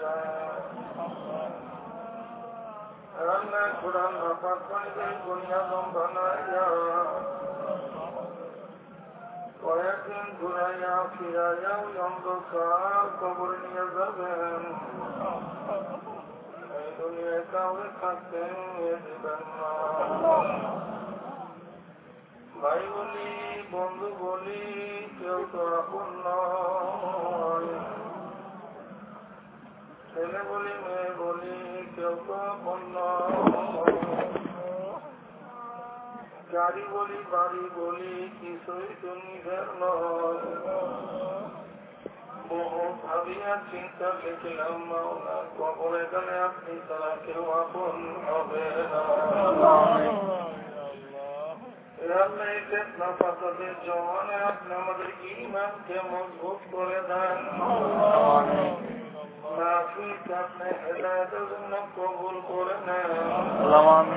جائے রান্না কোরআন নাপাক পানিতে গুনিয়া দম বানাইয়া কয়েকদিন ঘুরাইয়া ফিরাইয়া ওই অন্ধকার কবর নিয়ে যাবেন এই দুনিয়ায় না ভাই বলি বন্ধু বলি কেউ তো আপন নয় ছেলে বলি, মেয়ে বলি, কেউ তো গাড়ি বলি, বাড়ি বলি, কিছুই তো নিজের নয়। বহু ভাবিয়া চিন্তা লিখলাম মাওলা, কবর এখানে আপনি তারা কেউ আপন হবে না। আপনি আমাদের ইমানকে মজবুত করে দেন। اللهم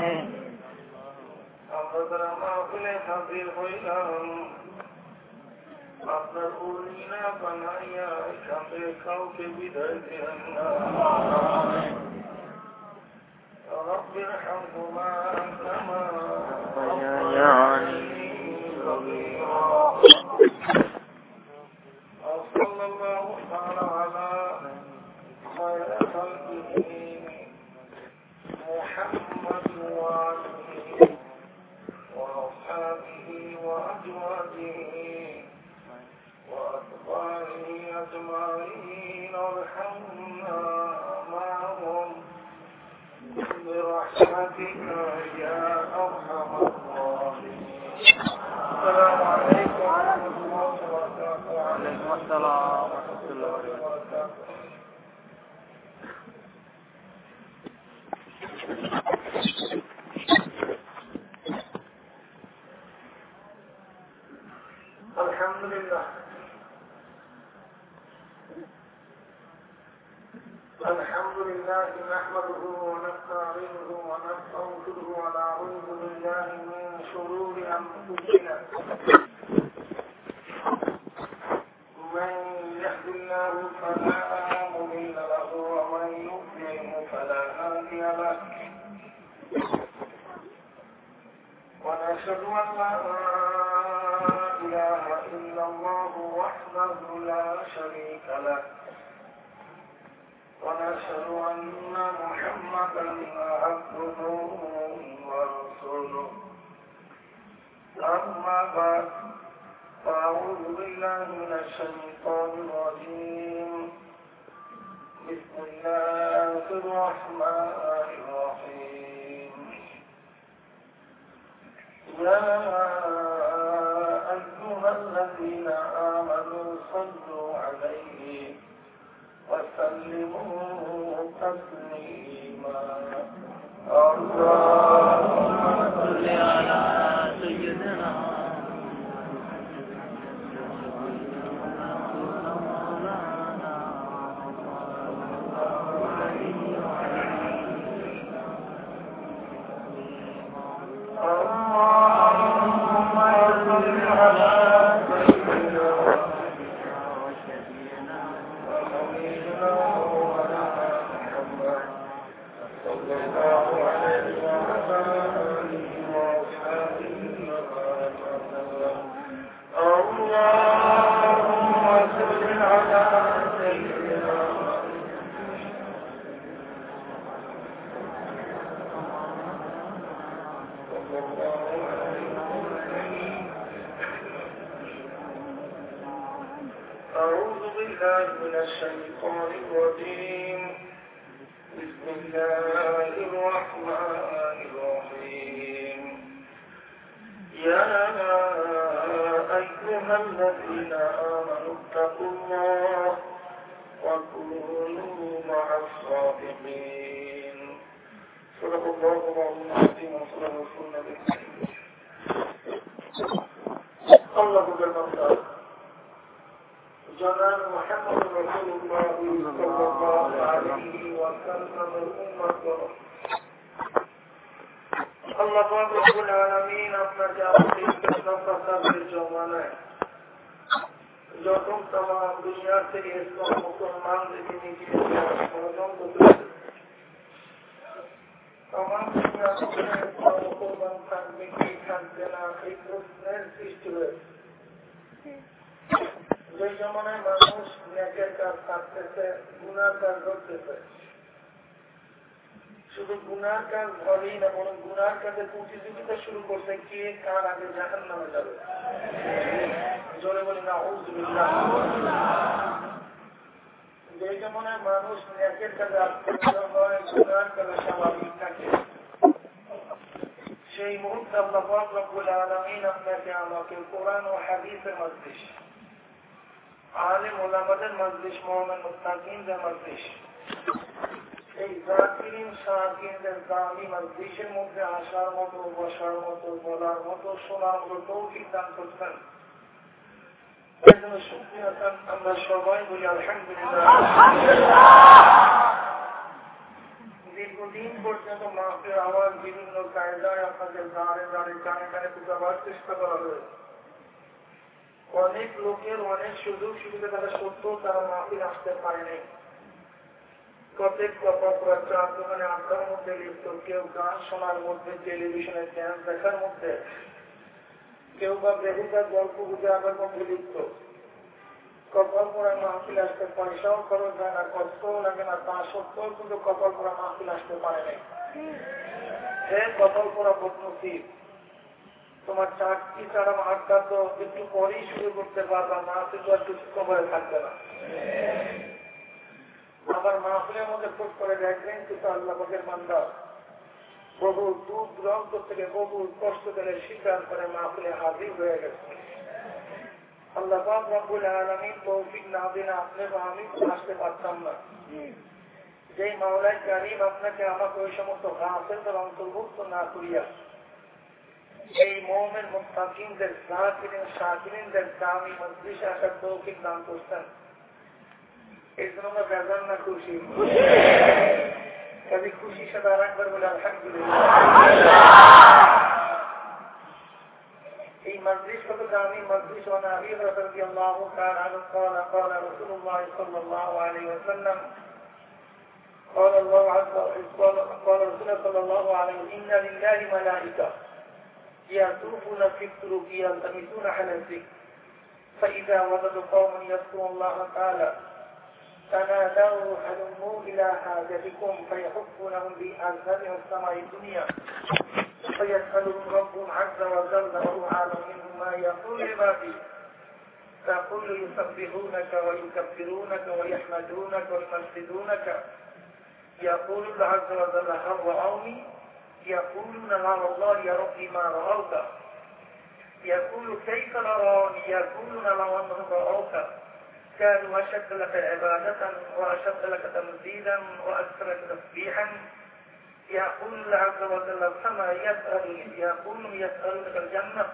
صل على وأزواجه وأتباعه أجمعين وارحمنا معهم برحمتك يا الحمد لله نحمده ونستعينه ونستغفره ونعوذ بالله من شرور أنفسنا. من يهد الله فلا مضل له ومن يضلل فلا هادي له. ونشهد أن لا إله الا الله وحده لا شريك له. ونشهد أن محمدا عبده ورسوله. أما بعد فأعوذ بالله من الشيطان الرجيم. بسم الله الرحمن الرحيم. الذين آمنوا صلوا عليه وسلموا تسليما. اللهم صل على جنان محمد رسول الله صلى الله عليه وسلم الأمة আল্লাহ রব্বুল আলামিন আপনাকে আমাদের ফাসাদের জমানায় যত তাম দুনিয়ার থেকে ইসলাম মুসলমানদেরকে নিজে ষড়যন্ত্র করেছে তামাম দুনিয়া থেকে ইসলাম মুসলমান থাকবে কি থাকবে না এই প্রশ্নের সৃষ্টি হয়েছে জমানায় মানুষ নেকের কাজ প্রতিযোগিতা কে কার আগে জাহান নামে যাবে? জোরে বলি না যে যেমন মানুষ ন্যাকের কাজে হয়, গুনার কাজে স্বাভাবিক থাকে। সেই মুহূর্তে আল্লাহ রব্বুল আলমিন আপনাকে আমাকে কোরআন ও হাদিসের মজলিস আলিম ওলামাদের মজলিস মোহাম্মদ মুস্তাকিমদের মজলিস এই জাকিরিন শাকিনদের দামি মজলিসের মধ্যে আসার মতো বসার মতো বলার মতো শোনার মতো তৌফিক দান করছেন আমরা সবাই বলি আলহামদুলিল্লাহ দীর্ঘদিন পর্যন্ত মাফের আওয়াজ বিভিন্ন কায়দায় আপনাদের দাঁড়ে দাঁড়ে কানে কানে বুঝাবার চেষ্টা করা হয়েছে। অনেক লোকের অনেক সুযোগ সুবিধা থাকা সত্ত্বেও তারা মাফির আসতে পারেনি। প্রত্যেক দোকানে আড্ডার মধ্যে লিপ্ত, কেউ গান শোনার মধ্যে টেলিভিশনে চ্যানেল দেখার মধ্যে, কেউ বা বেহুদার গল্প বুঝে আবার মধ্যে লিপ্ত। কপাল পরা মাহফিল আসতে পয়সাও খরচ হয় না কষ্টও লাগে না, তা সত্ত্বেও কিন্তু কপাল পরা মাহফিল আসতে পারে নাই। হে কপাল পরা বদনসিব। তোমার চারটি ছাড়া আড্ডা তো একটু পরেই শুরু করতে পারবা মাহফিল তো আর কিছু কবরে থাকবে না। আবার মাহফিলের মধ্যে খোঁজ করে দেখবেন কিন্তু আল্লাহের মান্দা বহু দূর দূরান্ত থেকে, বহু কষ্ট করে স্বীকার করে মাহফিলে হাজির হয়ে গেছে। আল্লাহ রব্বুল আলমী তৌফিক না আপনি বা আমি আসতে পারতাম না। মাওলাই কারিম আপনাকে আমাকে ওই সমস্ত গাছের অন্তর্ভুক্ত না করিয়া এই মুস্তাকিমদের দামি আসার তৌফিক দান করছেন এই জন্য আমরা বেজান না খুশি। কাজে খুশির সাথে আর বলে এই مجلس وتسامي مجلس عن أبي هريرة رضي الله تعالى عنه قال قال رسول الله صلى الله عليه وسلم قال الله عز وجل قال رسول صلى الله عليه وسلم إن لله ملائكة يطوفون في الطرق يلتمسون على الذكر فإذا وجدوا قوم يذكرون الله تعالى تنادوا هلموا إلى حاجتكم فيحفونهم بأذنهم السماء الدنيا فيسألهم ربهم عز وجل وهو عالم منهم ما يقول لعباده فقل يسبحونك ويكبرونك ويحمدونك ويمجدونك. يقول الله عز وجل هل رأوني؟ يقولون لا والله يا ربي ما رأوك. يقول كيف نراني؟ يقولون لو أنهم رأوك. كانوا أشد لك عبادة وأشد لك تمزيدا وأكثر تسبيحا. يقول عز وجل فما يسأل يقول يسألك الجنة.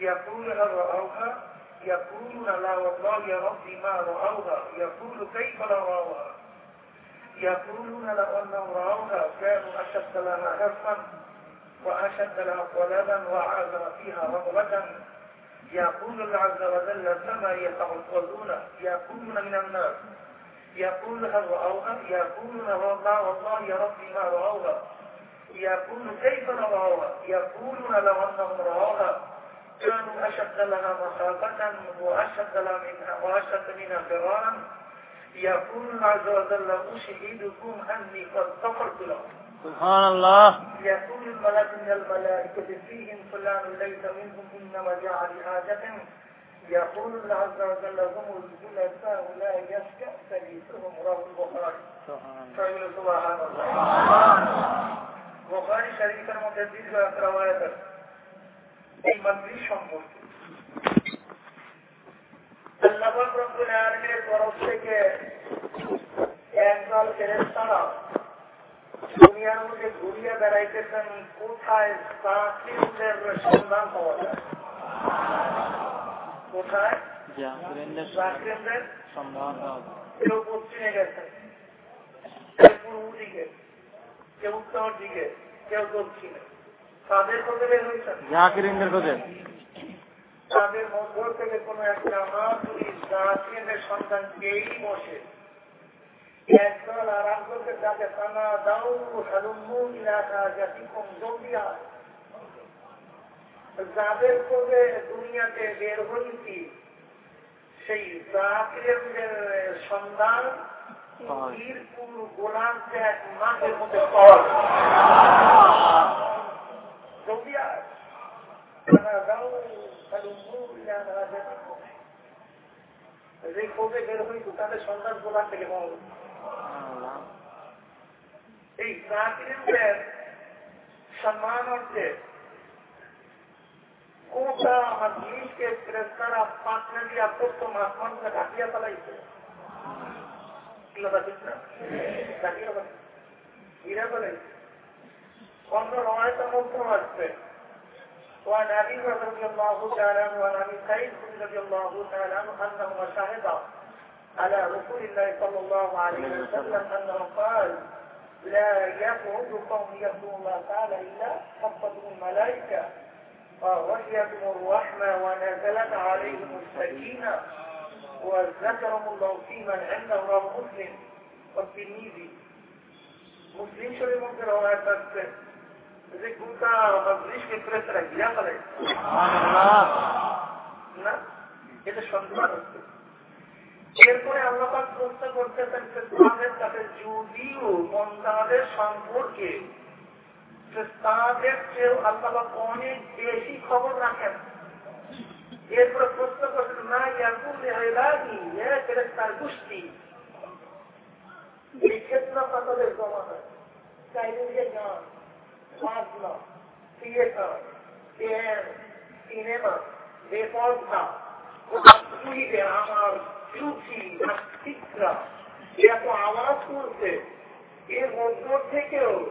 يقول هل رأوها؟ يقولون لا والله يا ربي ما رأوها. يقول كيف رأوها؟ يقولون لو أنهم رأوها كانوا أشد لها حرصا وأشد لها طلبا وأعظم فيها رغبة. يقول عز وجل كما يتعوضون يقولون من الناس. يقول هل رأوها يقولون والله والله يا ربي ما رأوها. يقول كيف رأوها؟ يقولون لو أنهم رأوها. كانوا أشد لها مخافة وأشد لها منها وأشد منها فرارا يقول عز وجل أشهدكم أني قد غفرت لهم سبحان الله. يقول الملك من الملائكة فيهم فلان ليس منهم إنما جاء لحاجة يقول الله عز وجل هم الجلساء لا يستأثريتهم رب البخاري. سبحان الله. বোখারি শরীফের মধ্যে দীর্ঘ এক রাওয়ায়াত আছে। এই মন্দির সম্পর্কে। আল্লাহ রব্বুল আলামিনের তরফ থেকে একদল দুনিয়ার মধ্যে ঘুরিয়ে বেড়াইতেছেন কোথায় সন্ধান পাওয়া যায়। কোথায়? জাকিরিনদের চাকরিদের সম্মান কেউ পশ্চিমে গেছেন কেউ পূর্ব দিকে কেউ উত্তর দিকে কেউ দক্ষিণে। তাদের খোঁজে বের হয়েছেন জাকিরিনদের খোঁজে। তাদের মধ্য থেকে কোন একটা মাতুরি জাতিদের সন্তান কেই বসে। একদল আর একদলকে যাকে তানা দাও হালুম্মু ইলাকা জাতি কম জমিয়া। যাদের করে দুনিয়াতে বের হয়েছি সেই সন্ধান বীরপুর গোলাম এক মাসের মধ্যে পাওয়া যায় জমিয়া তানা দাও হালুম্মু ইলাকা জাতি কম যে খোঁজে বের হয়েছে তাদের সন্তান গোলাম থেকে পাওয়া এই সম্মান অর্থে গোটা মজলিসকে প্রেসরা পাটনা দিয়া প্রথম আসমানকে ঢাকিয়া ফেলাইছে ঢাকিয়া ফেলাইছে ঘিরে ফেলাইছে অন্য রমায়তের মধ্যে আসছে وعن ابي هريره رضي الله تعالى عنه وعن ابي سعيد رضي الله تعالى عنه انه شهد على رسول الله صلى الله عليه وسلم انه قال لا يقعد قوم يذكرون الله تعالى الا خفتهم الملائكه وغشيتهم الرحمه ونزلت عليهم السكينه وذكرهم الله في من عنده رواه مسلم والترمذي মুসলিম শরীর মধ্যে রওয়ায়াত আছে যে গোটা মজলিসকে প্রেসরা গিয়া ফেলে না এটা সন্দেহ হচ্ছে এরপরে আল্লাপাক প্রশ্ন করতেছেন তাদের কাছে যদিও বন্দাদের সম্পর্কে তাদের চেয়েও আল্লাপাক অনেক বেশি খবর রাখেন। প্রশ্ন করছেন না তার গোষ্ঠী। আমার এত আওয়াজ এর মধ্য থেকেও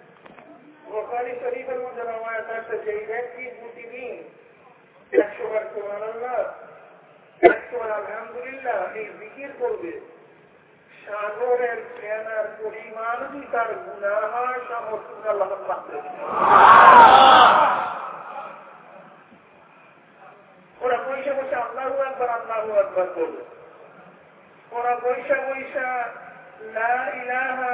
বোখারি শরীফের মধ্যে রমায়াত আছে, যে ব্যক্তি প্রতিদিন একশো বার সোমান আল্লাহ, একশো বার আলহামদুলিল্লাহ এই জিকির করবে সাগরের জ্ঞানার পরিমাণ কি তার গুণাহার সমর্থন আল্লাহ মাত্র ওরা বৈশা বসে আল্লাহু একবার আল্লাহু একবার করবে ওরা বৈশা বৈশা লা ইলাহা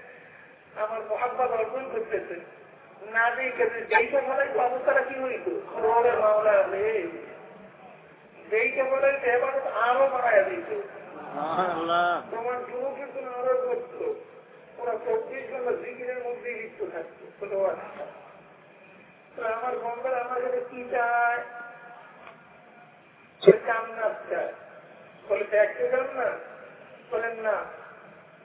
আমার মহাব্বাদ অর্জন করতেছে না অবস্থাটা কি হইত? মামলা রে এবার আরও দিত তোমার কিন্তু আরও করতো ওরা চব্বিশ ঘণ্টা মধ্যেই লিপ্ত থাকতো। আমার বন্ধুরা আমার কাছে কি চায়? জান্নাত চায়। বলে দেখতে যান না? বলেন না।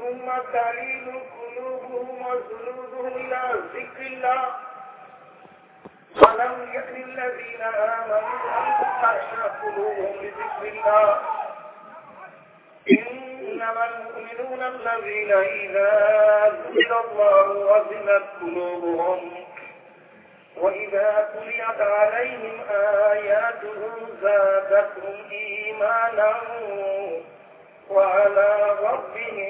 ثم تلين قلوبهم وجلودهم إلى ذكر الله. ولم يكن الذين آمنوا أن تخشع قلوبهم لذكر الله. إنما المؤمنون الذين إذا ذكر الله وزنت قلوبهم وإذا تليت عليهم آياته زادتهم إيمانا وعلى ربهم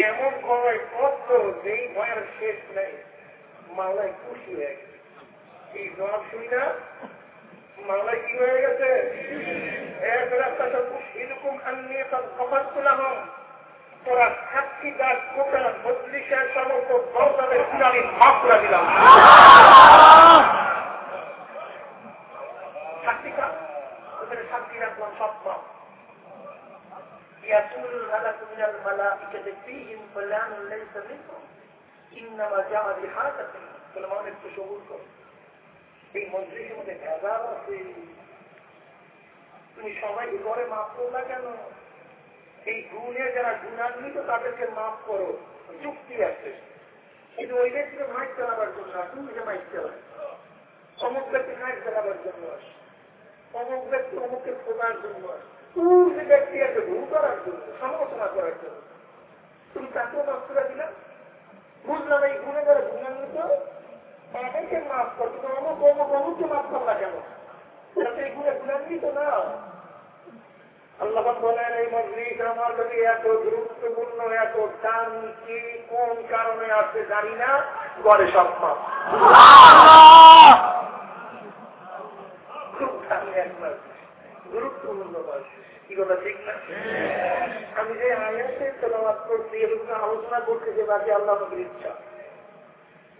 এমন ভয় কত যেই ভয়ের শেষ নেই মাওলায় খুশি হয়ে গেছে এই জবাব শুনি না মাওলায় কি হয়ে গেছে এরকম আনিয়ে সব খবর তুলাম তোরা সাক্ষী গাছ কোটা বত্রিশের সমস্ত দরজাদের আমি মাফ করে দিলাম সাক্ষী ওখানে সাক্ষী রাখলাম সব মাফ يقول الملك من الملائكة فيهم فلان ليس منهم إنما جاء بحاجة فلما একটু সবুর করো এই মন্ত্রীর মধ্যে ভেজাল আছে তুমি সবাইকে ঘরে মাফ করলা কেন এই গুণে যারা গুণান্বিত তাদেরকে মাফ করো যুক্তি আছে কিন্তু ওই ব্যক্তিকে মাইক চালাবার জন্য তুমি যে মাইক চালাই অমুক ব্যক্তি মাইক চালাবার জন্য আসে অমুক ব্যক্তি অমুককে খোঁজার জন্য আসে তুই ব্যক্তি আছে ভুল করার জন্য সমালোচনা করার জন্য। তুমি তাকেও মাফ করে দিলাম বুঝলাম এই গুণে যারা গুণান্বিত তাদেরকে মাফ করতো অমুক অমুক অমুককে মাফ করলা কেন? এই গুণে গুণান্বিত না। আল্লাহ বলেন এই আমার যদি এত গুরুত্বপূর্ণ এত টান কি কোন কারণে আছে জানি না। গড়ে সব মাপ খুব দামি আমি যে আয়াতে তেলাবাদ করছি এরকম আলোচনা করতে যে বাকি আল্লাহ নবীর ইচ্ছা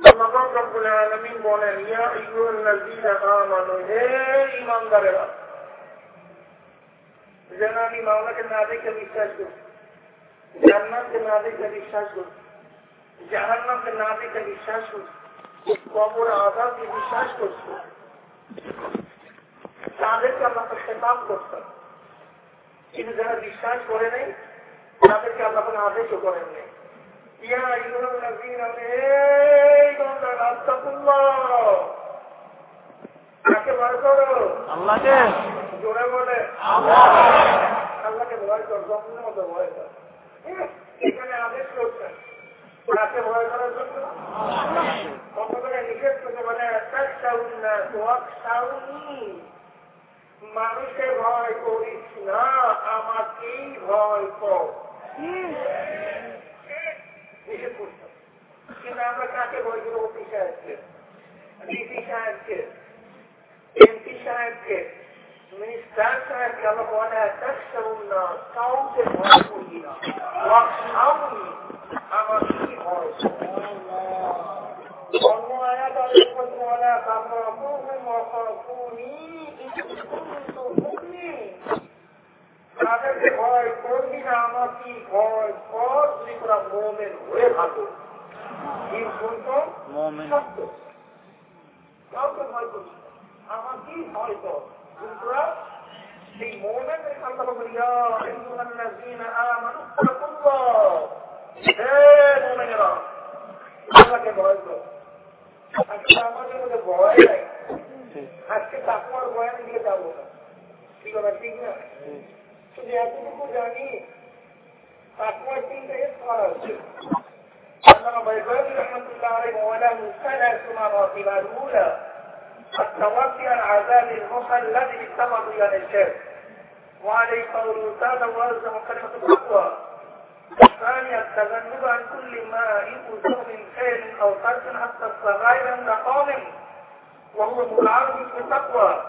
আল্লাহ রব্বুল আলামিন বলেন ইয়া আইয়ুহাল্লাযীনা আমানু হে ঈমানদারেরা যেন আমি মাওলাকে না দেখে বিশ্বাস করছি জান্নাতকে না দেখে বিশ্বাস করছি জাহান্নামকে না দেখে বিশ্বাস করছি কবর আজাদকে বিশ্বাস করছি তাদেরকে আল্লাহ খেতাব করতাম কিন্তু যারা বিশ্বাস করে নেই তাদেরকে আল্লাহ আদেশও করেন নেই। করো? আল্লাহকে। জোরে বলে। আল্লাহকে। ভয় কর জন্মের মতো ভয় কর। এখানে আদেশ করছেন ভয় করার জন্য? কত করে নিষেধ করতে বলে না তোয়াক সাউনি মানুষকে ভয় করিস না আমাকেই ভয় কর। নিষেধ করতাম কিন্তু আমরা কাকে ভয় করব? অফিস সাহেবকে। ডিসি সাহেবকে। এমপি সাহেবকে। মিনিস্টার সাহেবকে আমরা বলে তাকসাউন না কাউকে ভয় করি না। ওয়াকসাউনি আমাকেই ভয় তাদেরকে ভয় করবি না আমাকে ভয় কর তুমি তোরা মোমেন হয়ে থাকো কি শুনতো কাউকে ভয় করবি আমাকেই ভয় কর তোরা সেই মোমেন আল্লাহ বলিয়া আইয়ুহাল্লাযীনা আমানু হে মোমেনেরা আল্লাহকে ভয় কর আজকে আমাদের মধ্যে ভয় নাই আজকে তাকুয়ার বয়ান দিয়ে যাবো না কি কথা ঠিক না শুধু এতটুকু জানি তাকুয়ার তিনটা এস করা হচ্ছে عندما بيضاوي رحمة الله عليه وله ثلاث مراتب الأولى التوفي عن عذاب المخلد بالتمضي عن الشرك وعليه قوله تعالى والزم كلمة التقوى الثانية التجنب عن كل ما يؤذر من خير أو ترك حتى الصغائر عند قوم وهو متعرض بالتقوى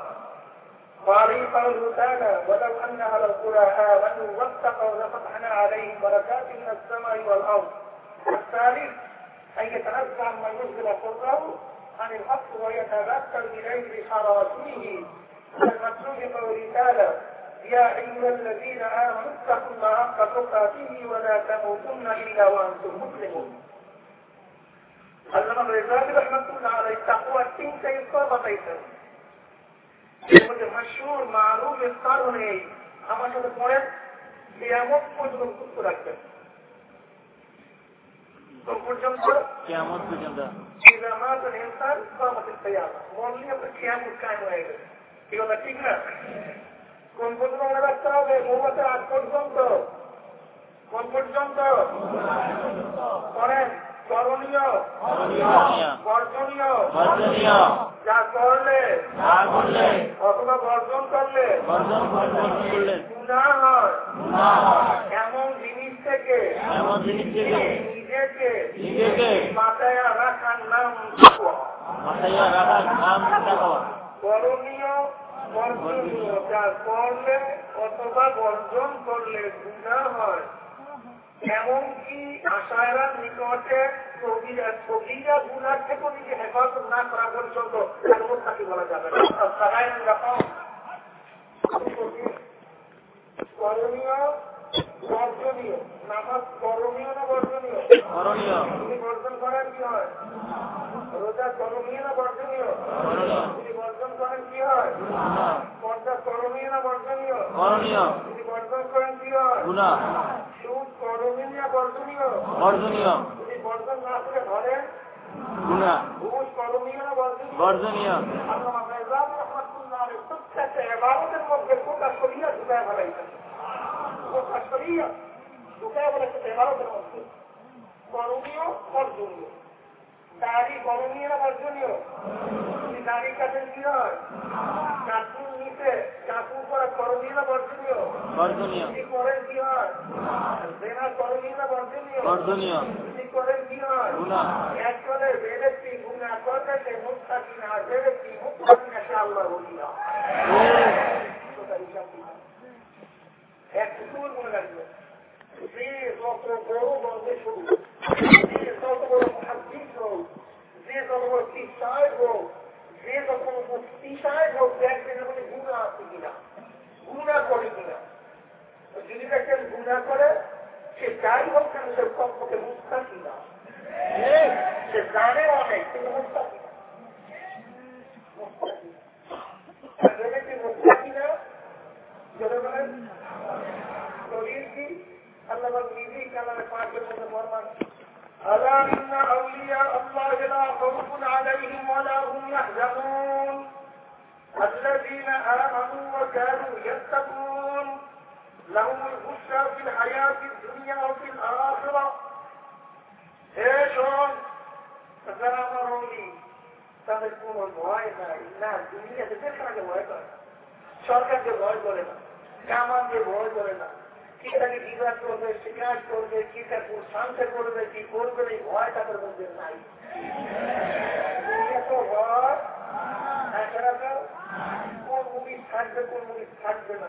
وعليه قوله تعالى ولو أن أهل القرى آمنوا واتقوا لفتحنا عليهم بركات من السماء والأرض. الثالث أن يتنزع عما ينزل سره عن الحق ويتذكر إليه بحراسته المكتوب قوله تعالى يا أيها الذين آمنوا اتقوا الله حق تقاته ولا تموتن إلا وأنتم مسلمون আল্লামা রেজাবি রহমতুল্লাহ আলাই তাকুয়া তিনটা স্তর বাতাইছেন এর মধ্যে মাসুর মারুফ স্তর নেই আমার সাথে পড়েন কিয়ামত পর্যন্ত মুক্ত রাখবেন তো পর্যন্ত কেমন পর্যন্ত إذا مات الإنسان قامت القيامة মরলে আপনার কিয়ামত কায়েম হয়ে গেছে কি কথা ঠিক না কোন পর্যন্ত মনে রাখতে হবে মৌমাতের আগ পর্যন্ত কোন পর্যন্ত? করেন করণীয়। বর্জনীয়। বর্জনীয়। যা করলে অথবা বর্জন করলে গুণা হয়। এমন জিনিস থেকে নিজেকে নিজেকে। মাথায় রাখার নাম মাথায় রাখার নাম করণীয় বর্জনীয়। যা করলে অথবা বর্জন করলে গুণা হয়। এমনকি আশায়রা নিকটে কবিরা গুণার থেকে নিজে হেফাজত না করা পর্যন্ত তাকে বলা যাবে না। রকম করণীয় বর্জনীয়। নামাজ করণীয় না বর্জনীয়? করণীয়। যদি বর্জন করেন কি হয়? রোজা করণীয় না বর্জনীয়? যদি বর্জন করেন কি হয়। পর্দা করণীয় না বর্জনীয়? করণীয়। যদি বর্জন করেন কি হয়? গুনাহ। সুদ করণীয় না বর্জনীয়? বর্জনীয়। যদি বর্জন না করে ধরেন? গুনাহ। ঘুষ করণীয় না বর্জনীয়? বর্জনীয়। আল্লাহ প্রত্যেকটা মধ্যে ঢুকায় কোটা শরিয়া ঢুকায় ফেলাইছে করণীয় বর্জনীয় দাড়ি করণীয় না বর্জনীয়? দাড়ি কাটেন কি হয়? চাকুর নিচে চাকুর করা করণীয় না বর্জনীয়? বর্জনীয়। যদি করেন কি হয়? জেনা করণীয় না বর্জনীয়? বর্জনীয়। যদি করেন কি হয়? গুনাহ। এক করে যে গুণা করবে সে মুক্তি না যে ব্যক্তি মুক্তি সে আল্লাহ বলি মনে যে যত বড় বলবে শুরু যে যত বড় মহাদ্দিক হোক যে যত বড় পিসায় হোক যে যত বড় হোক দেখবেন মধ্যে গুণা আছে কিনা গুণা করে কিনা যদি দেখেন গুণা করে সে যাই হোক কেন সে কমপক্ষে মুক্তা কিনা সে জানে অনেক কিন্তু لهم البشرى في الحياة الدنيا وفي الآخرة ايش هون যারা আমার অলি তাদের কোন ভয় নাই না দুনিয়াতে যেখানে ভয় করে না সরকারকে ভয় করে না কামানকে ভয় করে না কি তাকে বিবাদ করবে শিকার করবে কি তাকে শান্ত করবে কি করবে এই ভয় তাদের মধ্যে নাই এত ভয় এছাড়া তো কোন মুভি থাকবে কোন মুভি থাকবে না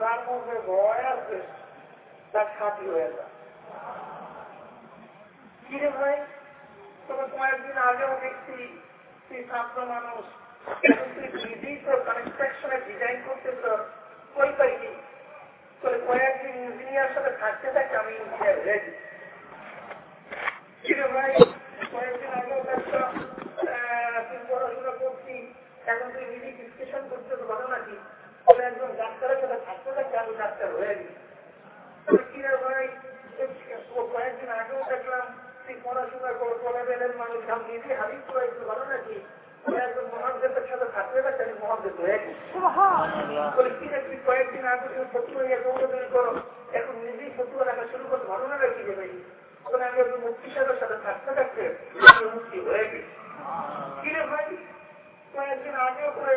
যার মধ্যে ভয় আছে তার খাঁটি হয়ে যায়। কিরে ভাই? তবে কয়েকদিন আগেও দেখছি তুই ছাত্র মানুষ তুই নিজেই তোর কনস্ট্রাকশনে ডিজাইন করতেছ কই পাইনি। তোর কয়েকদিন ইঞ্জিনিয়ার সাথে থাকতে থাকে আমি ইঞ্জিনিয়ার হয়ে গেছি। কিরে ভাই? কয়েকদিন আগেও একটা তুই পড়াশোনা করছি এখন তুই নিজেই ডিসকাশন করতে ভালো নাকি? বলে একজন ডাক্তারের সাথে থাকতে থাকে আমি ডাক্তার হয়ে গেছি কিরে ভাই? কয়েকদিন আগেও দেখলাম তুই পড়াশোনা করো লেভেলের মানুষ আমি নিজে হাদিস করেছি ভালো নাকি? একজন মহাদেবের সাথে থাকতে থাকে আমি হয়ে গেছি তুই কয়েকদিন আগে তুমি শত্রু হয়ে দৌড়াদৌড়ি করো এখন নিজেই শত্রু রাখা শুরু করতে ভালো না রাখি যে ভাই? তখন আমি একজন মুক্তি সাহেবের সাথে থাকতে থাকতে আমি মুক্তি হয়ে গেছি কি রে ভাই? কয়েকদিন আগেও করে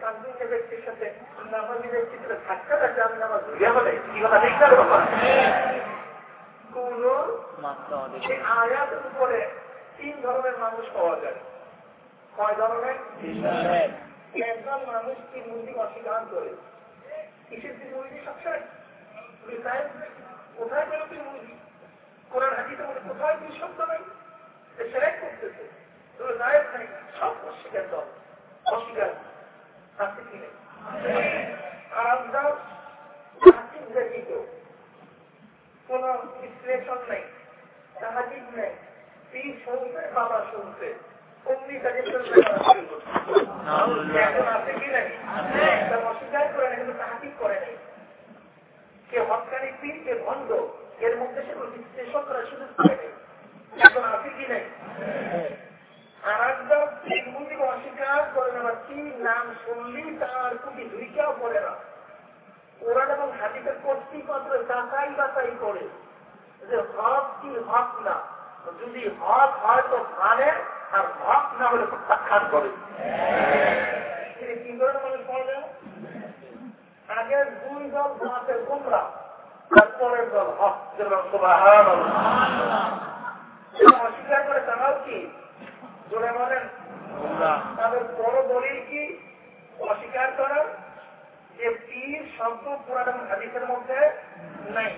কান্দুন ব্যক্তির সাথে নামাজি ব্যক্তির সাথে আমি নামাজ ধুয়ে বলে কি কথা? দেখতে বাবা? কোন সেই আয়াতের উপরে তিন ধরনের মানুষ পাওয়া যায়। কয় ধরনের? একজন মানুষ তিন মূর্তি অস্বীকার করে। কিসের তিন মূর্তি সবসময় কোথায় পেল তিন মূর্তি কোরআন হাজিতে মধ্যে কোথায় তিন শব্দ নেই? সেরাই করতেছে। তোর নায়ক নেই। সব অস্বীকার দল। অস্বীকার। কোন বিশ্লেষণ নেই সাহায্য নেই পীর শুনতে বাবা শুনতে অমনি কাজে এখন আছে কি নাই অস্বীকার করে না কিন্তু তাহাকিক করে নাই কে হকানি পীর কে ভণ্ড এর মধ্যে সে বিশ্লেষণ করার সুযোগ করে নেই এখন আছে কি নাই আর একদম অস্বীকার করে না কি নাম শুনলি তার কুটি দুইটাও পড়ে না। কোরআন এবং হাদিসের কর্তৃপত্র যাচাই বাছাই করে, যে হক কি হক না, যদি হক হয় তো মানে আর হক না হলে প্রত্যাখ্যান করে। কি করে মানুষ যায় আগের দুই দল তোমাদের গুমরা তারপরের দল হক যেরকম অস্বীকার করে তারাও কি জোরে বলেন তাদের বড় দলিল কি? অস্বীকার করার যে পীর শব্দ কোরআন হাদিসের মধ্যে নাই।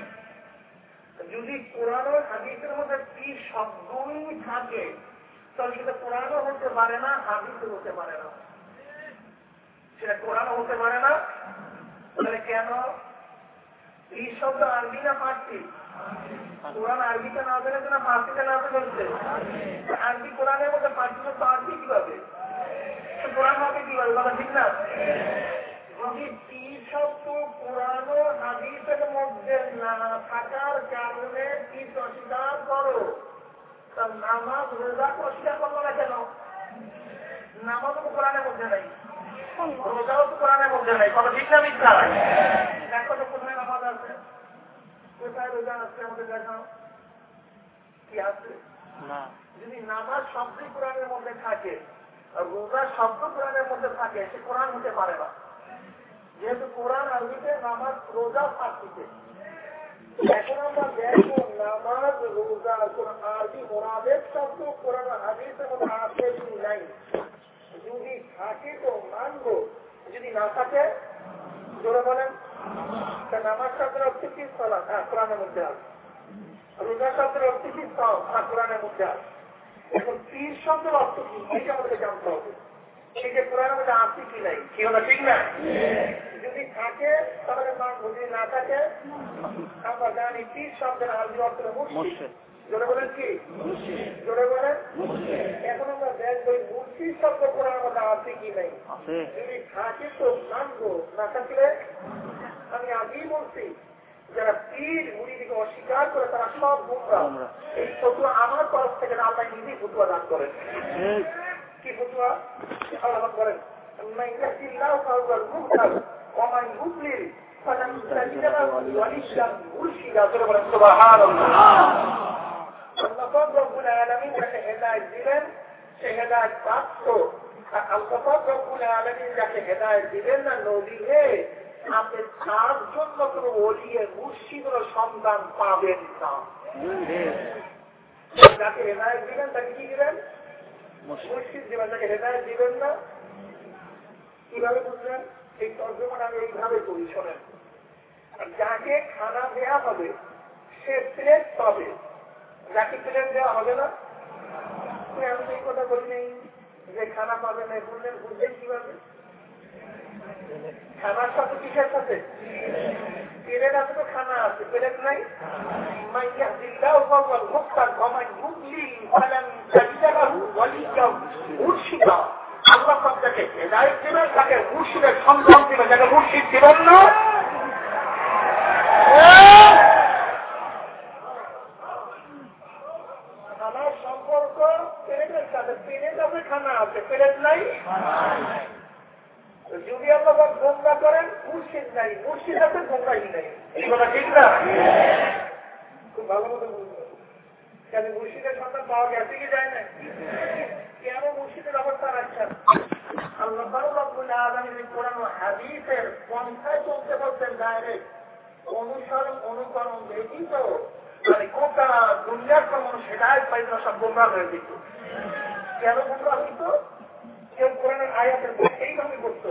যদি কোরআন হাদিসের মধ্যে পীর শব্দই থাকে তাহলে সেটা কোরআনও হতে পারে না হাদিসও হতে পারে না। সেটা কোরআনও হতে পারে না। তাহলে কেন? পীর শব্দ আরবি না ফার্সি কোরআন আরবিতে না বেরোতে না ফার্সিতে না বেরোচ্ছে আরবি কোরআনের মধ্যে ফার্সি শব্দ আরবি কীভাবে? কোরআন হবে কীভাবে? বলা ঠিক না? তা নামাজ তো কোরআনের মধ্যে নাই। রোজাও তো কোরআনের মধ্যে না মিথ্যা? দেখো তো কোথায় নামাজ আছে। কোথায় রোজা আছে আমাদের দেখাও? কি আছে? যদি নামাজ শব্দ কোরআনের মধ্যে থাকে আর রোজা শব্দ কোরআনের মধ্যে থাকে সে কোরআন হতে পারে না। যেহেতু কোরআন আরবিতে নামাজ রোজা ফার্সিতে এখন আমরা দেখব নামাজ রোজা আরবি মোরাদের শব্দ কোরআন হাদিসের মধ্যে আছে কি নাই? যদি থাকে তো মানবো যদি না থাকে জোরে বলেন। নামাজ শব্দের অর্থ কি সলা হ্যাঁ কোরআনের মধ্যে আছে। রোজা শব্দের অর্থ কি সব হ্যাঁ কোরআনের মধ্যে আছে। এখন পীর শব্দের অর্থ কি? এটা আমাদেরকে জানতে হবে। এই যে কোরআনের মধ্যে আছে কি নাই? কি হলো ঠিক না? যদি থাকে তাহলে মানবো যদি না থাকে আমরা জানি পীর শব্দের আরবি অর্থ মুর্শিদ। জোরে বলেন কি? জোরে বলেন। এখন আমরা দেখব মুর্শিদ শব্দ কোরআনের মধ্যে আছে কি নাই? যদি থাকে তো মানবো না থাকলে আমি আগেই বলছি যারা পীর মুড়িদিকে অস্বীকার করে তারা সব গুমরা এই ফটুয়া আমার তরফ থেকে না আল্লাহ নিজেই ফটুয়া দান করেন। কি ফটুয়া আল্লাহ দান করেন দিলেন না নদী আপনি তার জন্য কোনো ওলিয়ে মুর্শিদের সন্ধান পাবেন না। যাকে হেদায়েত দিবেন তাকে কি দিবেন? মুর্শিদ। দিবেন তাকে হেদায়েত দিবেন না। কীভাবে বুঝলেন? এই তর্জমাটা আমি এইভাবে করি শোনেন। আর যাকে খানা দেয়া হবে সে প্লেট পাবে। যাকে প্লেট দেওয়া হবে না আমি এই কথা বলি নেই। যে খানা পাবে না বললেন বুঝলেন কীভাবে? খানার সাথে কিসের সাথে? আছে তো খানা আছে নাই? মুর্শিদা। আল্লাহ হেদায়েত দিবেন, তাকে মুর্শিদের সন্ধান দিবেন। যাকে মুর্শিদ দিবেন না খানার সম্পর্ক প্লেটের সাথে প্লেট আছে খানা আছে প্লেট নাই যদি আল্লাহ গোমরা করেন মুর্শিদ নাই, মুর্শিদ আছে গোমরাই নাই। কথা ঠিক না? খুব ভালো মতো বুঝবেন কেন সন্তান পাওয়া গেছে কি যায় না? অনুসরণ, অনুকরণ মানে কোন সেটাই পাইত কেন গোমরা হইত? কেউ কোরআনের আয়াতের এইভাবে করতো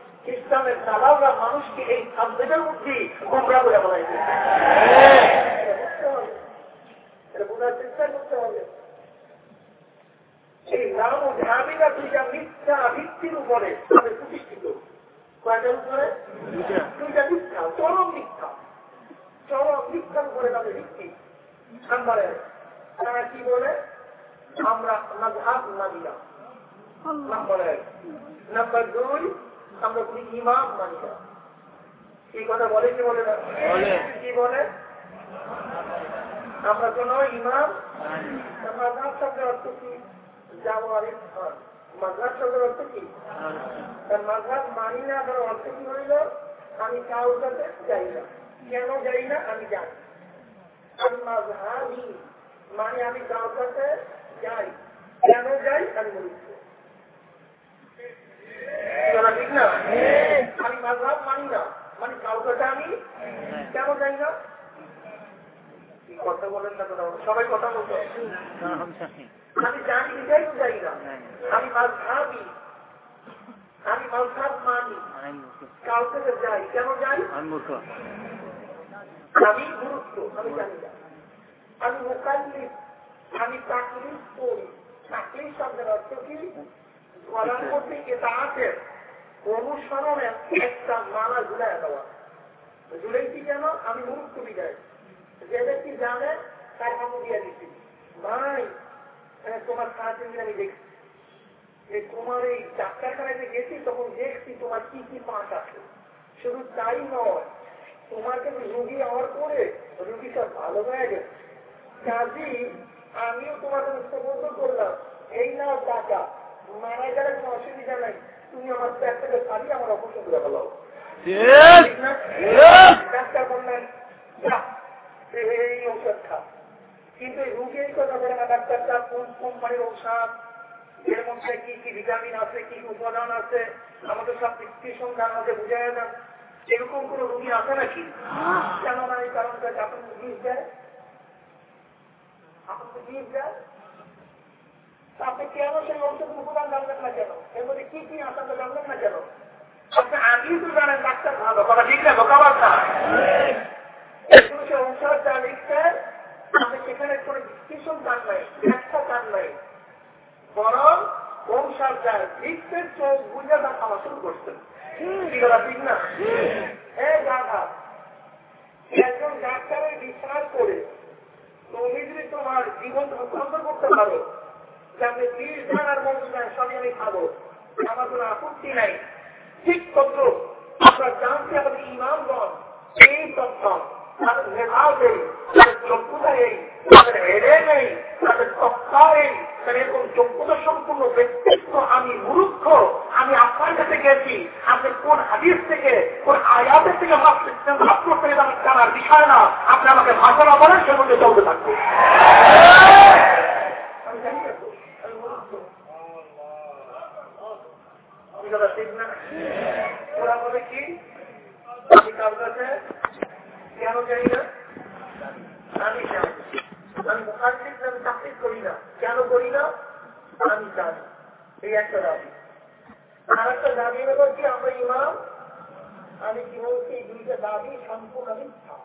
খ্রিস্টানের দালালরা মানুষকে এই সাবজেক্টের মধ্যে গোমরা করে বলাইছে বুঝতে হবে এটা বোঝার চেষ্টা করতে হবে। এই নাম ও জাহাবিরা দুইটা মিথ্যা ভিত্তির উপরে প্রতিষ্ঠিত। কয়টার উপরে? দুইটা। মিথ্যা চরম মিথ্যা। চরম মিথ্যার উপরে তাদের ভিত্তি। নাম্বারে তারা কি বলে? আমরা নাম্বার এক। নাম্বার দুই আমরা কোনো ইমাম মানি না। এই কথা বলে কি বলে না? কি বলে? আমরা কোন ইমাম শব্দের অর্থ কি? যাওয়ার স্থান। শব্দের অর্থ কি? মানি না তার অর্থ কি হইল? আমি কারোর কাছে যাই না। কেন যাই না? আমি জানি। আমি মাঝহাবি মানে। আমি কারোর কাছে যাই কেন যাই আমি বলছি ঠিক না? আমি মাঝহাব মানি না? মানে আমি কেন যাই না? কথা কথা কথা আমি জানি এটাই আমি মাঝহাবি আমি মানি। কাছে যাই। কেন যাই আমি গুরুত্ব, আমি জানি না। আমি মোকাল্লিফ আমি তাকলিফ করি তাকলিফ শব্দের অর্থ কি প্রদান করতে এটা আছে অনুসরণের একটা মালা ঝুলাই দেওয়া। ঝুলাইছি কেন আমি মুরুক্ত বিদায়। যে ব্যক্তি জানে, তার নাম দিয়ে দিচ্ছি। ভাই তোমার সাহায্য আমি দেখছি। যে তোমার এই ডাক্তারখানায় যে গেছি, তখন দেখছি তোমার কি কি পাশ আছে। শুধু তাই নয় তোমাকে রুগী হওয়ার পরে রুগী সব ভালো হয়ে গেছে। কাজী, আমিও তোমাকে উৎসবদ্ধ করলাম। এই নাও টাকা। মারা গেলে কোনো অসুবিধা নাই। তুমি আমার ব্যাগ থেকে শাড়ি আমার অপছন্দ করে ফেলাও ডাক্তার বললেন এই ঔষধ খা। কিন্তু এই কথা বলে না ডাক্তারটা কোন কোম্পানির ঔষধ এর মধ্যে কি কি ভিটামিন আছে কি উপাদান আছে আমাদের সব তার মধ্যে বুঝাই দেন। এরকম কোন রুগী আছে নাকি? কেন না এই কারণটা আপনাকে বিষ দেয়। আপনাকে বিষ দেয়? আপনি কেন সেই ঔষধ উপাদান জানলেন না কেন? এর মধ্যে কি কি আপনাকে জানলেন না কেন? আপনি আগেই তো জানেন ডাক্তার ভালো, কথা ঠিক না ধোকাবাদ না? হ্যাঁ একজন বিশ্বাস করে তুমি যদি তোমার জীবন রূপান্তর করতে পারো যে আপনি বিষ দেন আর সবই আমি খাব। আমার কোনো আপত্তি নাই। ঠিক তথ্য আমরা জানছি আমাদের ইমামগণ এই তাদের যোগ্যতা সম্পূর্ণ ব্যক্তিত্ব আমি মূর্খ, আমি আপনার কাছে গেছি। আপনি কোন হাদিস থেকে, কোন আয়াতের থেকে আমার জানার বিষয় না। আপনি আমাকে ভাষা না বলেন সে মধ্যে চলতে থাকবে আমি জানি না তো, আমি মূর্খ। আমি কথা ঠিক না? ওরা বলে কি? আমি কার কাছে? কেন জানি না। আমি জানি। আমি মুখার্জিক আমি চাকরি করি না। কেন করি না? আমি জানি। এই একটা দাবি। আর একটা দাবি হলো কি আমরা ইমাম আমি কি বলছি দুইটা দাবি সম্পূর্ণ মিথ্যা।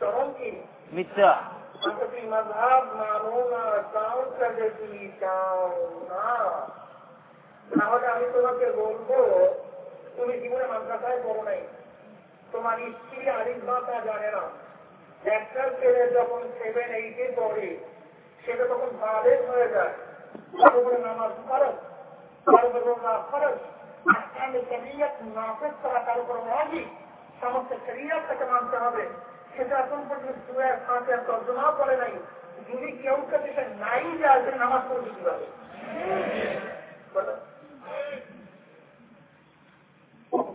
চরম কি? মিথ্যা। মানো না চাও কাজে কি চাও না। তাহলে আমি তোমাকে বলব, তুমি জীবনে মাদ্রাসায় পড়ো নাই। তোমার স্ত্রী আরিফ তা জানে না। একটা ছেলে যখন সেভেন এইটে পড়ে সেটা তখন বাদেশ হয়ে যায়। নামাজ সমস্ত মানতে হবে। সেটা এখন করে নাই। যদি কেউ কাছে নাই যায় নামাজ পড়বে কীভাবে বলো।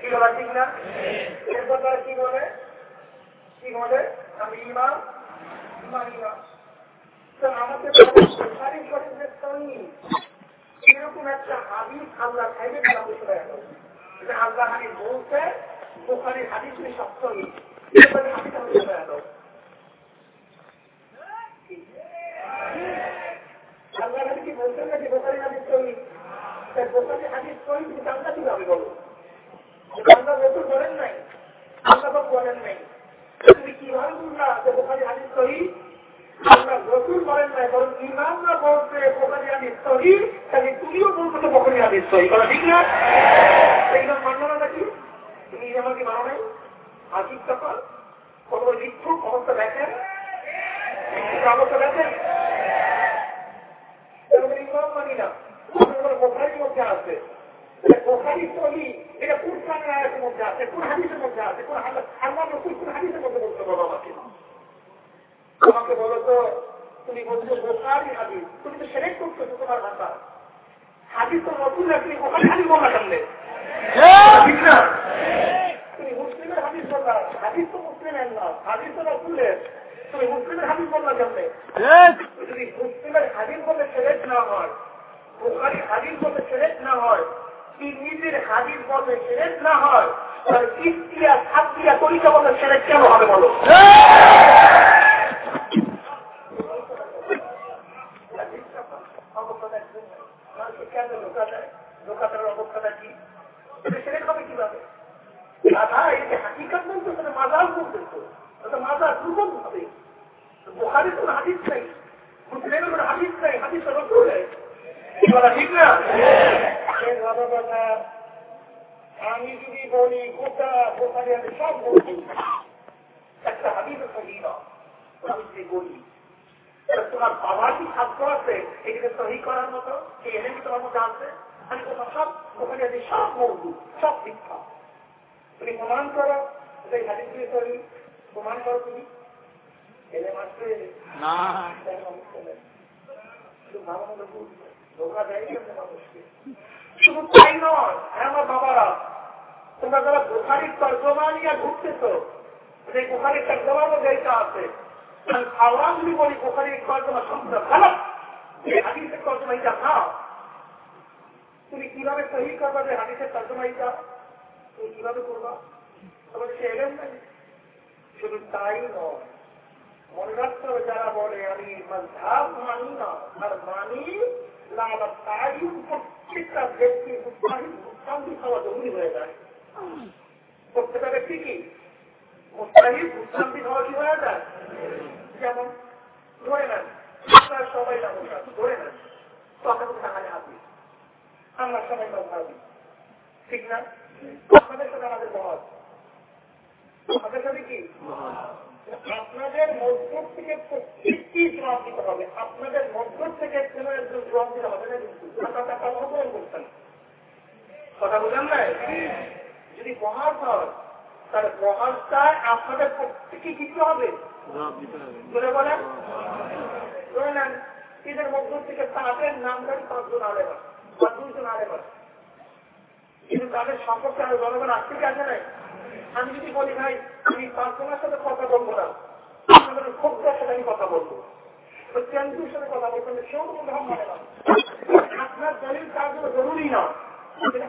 কি বলা ঠিক না? এরপর তারা কি বলে? কি বলে? আমি ইমাম। সঙ্গে এরকম একটা হাদিস আল্লাহ সাহেবের আল্লাহ আল্লাহ কি বলছেন না যে বুখারি হাদিস সহি বুখারি হাদিস সহি তুমি জানতা কীভাবে বলো আল্লাহ রসুল বলেন নাই, আল্লাহ বলেন তুমিও বলছো তো বোখারি হাদিস সহি। কথা ঠিক না? সেই ইমাম মানলো না নাকি? তুমি আমাকে নাই? আজিব ব্যাপার। কত অবস্থা দেখেন। অবস্থা দেখেন। মানি না। বোখারির মধ্যে আছে। বোখারি সহি এটা কোন আয়াতের মধ্যে আছে? কোন হাদিসের মধ্যে আছে? কোন আল্লাহ রসুল কোন হাদিসের মধ্যে বলতে বলো আমাকে? আমাকে বলো তো তুমি বলছো বোখারি হাদিস তুমি তো সেরেক করছ তোমার ভাষা। হাদিস তো রসুল না তুমি বোখারি হাদিস বললা সামনে ঠিক না? তুমি মুসলিমের হাদিস বললা হাদিস তো মুসলিমের না হাদিস তো রসুলের তুমি মুসলিমের হাদিস বললা সামনে। যদি মুসলিমের হাদিস বলে সেরেক না হয় বোখারি হাদিস বলে সেরেক না হয় নিজের হাদিস বলে সেরেক না হয় তরিকা সেরেক কেন হবে বলো কীভাবে দাদা বলতো মাজার দুর্বল হবে বোখারি কোনো হাদিস নেই। হাদিস নেই হাদিস রসুল নেই। ঠিক না? আমি যদি বলি গোটা বোখারি আমি সব বলছি একটা হাবিব সহি আমি যদি বলি। তোমার বাবার কি ছাত্র আছে? এটাকে সহি করার মতো? সেই এনে কি তোমার মধ্যে আছে? আমি কোথাও সব ওখানে আমি সব মৌজু সব শিক্ষা তুমি প্রমাণ করো এই হাদিস দিয়ে সরি প্রমাণ করো তুমি। এলে মাসে না। শুধু ভালো মতো বুঝবে ধোকা দেয় মানুষকে? শুধু তাই নয় আমার বাবারা, তোমরা যারা বোখারির তর্জমা নিয়ে ঘুরতেছ যে বোখারির তর্জমার মধ্যে আছে আওয়াজ যদি বলি বোখারির তর্জমা সম্পূর্ণ ভালো হাদিসের তর্জমা এইটা না। তুমি কীভাবে সহি করবা যে হাদিসের তর্জমা এইটা তুমি কীভাবে করবা? তোমার সে এলেন নাই। শুধু তাই নয়, মনে রাখতে হবে, যারা বলে, আমি মানি না আর মানি লাল তাই প্রত্যেকটা ব্যক্তি উৎসাহী খাওয়া জরুরি হয়ে যায় প্রত্যেকটা ব্যক্তি কি? মুস্তাহিদ উৎসাহী খাওয়া কি হয়ে যায়? যেমন, ধরে নেন, আপনার সবাই ধরে নেন আমরা সবাই ভাবি ঠিক না? আপনাদের সাথে আমাদের মহৎ। আমাদের সাথে কি? আপনাদের মধ্য থেকে প্রত্যেকটি জবাব দিতে হবে। আপনাদের মধ্য থেকে কোন একজন জবাব দিতে হবে না? কিন্তু অনুকরণ করতেন কথা বুঝেন না? যদি বহাস হয় আপনাদের প্রত্যেকে কি হবে? জবাব দিতে হবে। ধরে বলেন। ধরে নেন এদের মধ্য থেকে তাদের নাম দেন পাঁচজন আলেমা বা দুইজন আলেমা কিন্তু তাদের সম্পর্কে আরও জনগণ আসতে কি আসে নাই? আমি যদি বলি, ভাই, আমি পাঁচজনের সাথে কথা বলব না। মানে না। আপনার দলিল তার জন্য জরুরি না।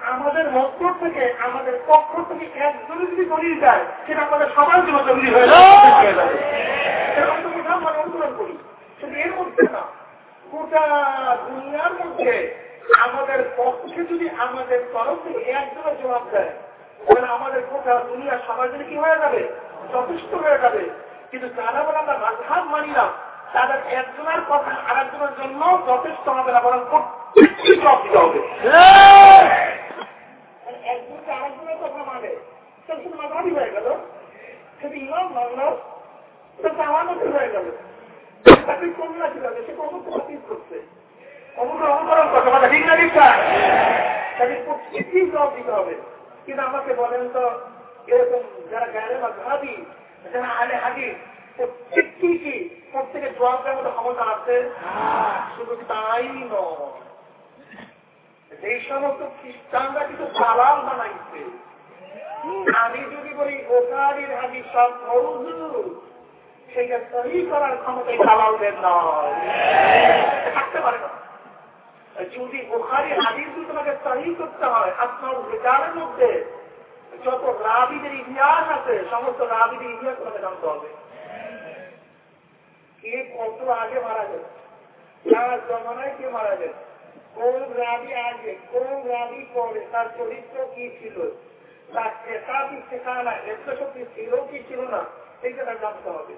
আমাদের মধ্য থেকে, আমাদের পক্ষ থেকে একজনের যদি দলিল দেয় সেটা আমাদের সবার জন্য জরুরি হয়ে যাবে। করি। শুধু এর মধ্যে না, গোটা দুনিয়ার মধ্যে আমাদের পক্ষে যদি আমাদের তরফ থেকে একজনের জবাব দেয় তাহলে আমাদের গোটা দুনিয়া সবার কি হয়ে যাবে? যথেষ্ট হয়ে যাবে। কিন্তু যারা বলে আমরা মাঝহাব মানি না। তাদের একজনের কথা আর একজনের জন্য যথেষ্ট প্রত্যেকটি জবাব দিতে হবে। একজনকে আরেকজনের কথা মানে। সে শুধু অনুকরণ করছে। মানে তাকে প্রত্যেকটি জবাব দিতে হবে। কিন্তু আমাকে বলেন তো, এরকম যারা গায়ে ভাবি যারা আলে হাজি প্রত্যেকটি কি প্রত্যেকে জবাব দেওয়ার মতো ক্ষমতা আছে? শুধু তাই নয়। এই সমস্ত খ্রিস্টানরা কিন্তু দালাল বানাইছে। আমি যদি বলি বোকারির হাজি সব মরুজু সেইটা সহি করার ক্ষমতা দালালদের নয়। থাকতে পারে না। যদি বোখারি হাদিস তোমাকে সহি করতে হয় আপনার রেজারের মধ্যে যত রাবিদের ইতিহাস আছে, সমস্ত রাবিদের ইতিহাস তোমাকে জানতে হবে। কে কত আগে মারা গেছে? তার জমানায় কে মারা গেছে? কোন রাবি আগে, কোন রাবি পরে? তার চরিত্র কি ছিল? তার না শক্তি ছিল কি ছিল না? তার জানতে হবে।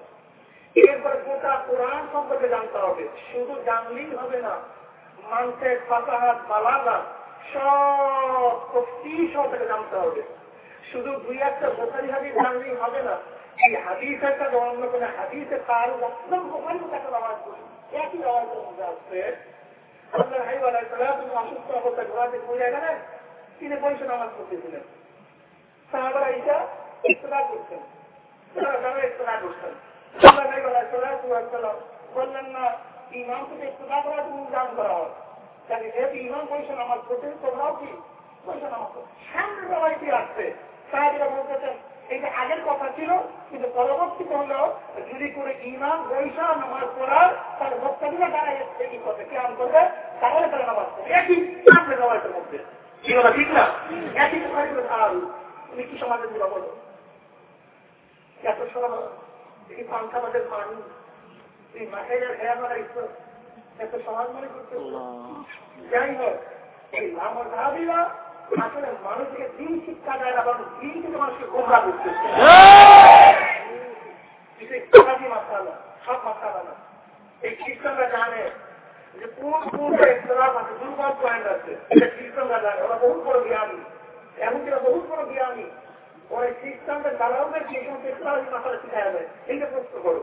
এরপরে গোটা কোরআন সম্পর্কে জানতে হবে। শুধু জানলেই হবে না মানুষের ফাঁসাহাত বালাগা সব সব থেকে জানতে হবে। শুধু দুই একটা বোখারি হাদিস জানলেই হবে না, এই হাদিসের সাথে অন্য কোনো হাদিসের তার একদম বোখারি তাকে আওয়াজ করি একই আওয়াজের মধ্যে আসছে আপনার হাই তুমি অসুস্থ তিনি বসে নামাজ করতেছিলেন সাহাবারা এটা করছেন। যারা ইস্তরা করছেন। আল্লাহ বললেন না ইমাম থেকে ইস্তরা করা তুমি দান করা হয় তাহলে যেহেতু ইমাম বসে নামাজ করতে তোমরাও কি? সামনে আসছে বলতেছেন আগের কথা ছিল, কিন্তু পরবর্তীতে হলো, যদি ইমাম বৈশা নামাজ পড়ার, তার তারা একই কথা কেমন করবে? তাহলে তারা নামাজ পড়বে। একই সামনে মধ্যে কি তুমি কি সমাজের দিবা বলো? এত আমাদের পানি এই মাঠে খেয়া করা ইচ্ছা এত সমাজ মনে করতে যাই হোক এই আমার আসলে মানুষকে দিন শিক্ষা দেয় না বরং দিন থেকে মানুষকে গোমরা করতেছে সব মাসালা না এই খ্রিস্টানরা জানে যে কোন কোন ইসলাম আছে দুর্বল পয়েন্ট আছে এটা খ্রিস্টানরা জানে ওরা বহুত বড় জ্ঞানী। ওরা বহুত বড় জ্ঞানী। ওরা খ্রিস্টানদের দালালদের যে সমস্ত ইসলামী মাসালা শিখায় দেয়। এইটা প্রশ্ন করো।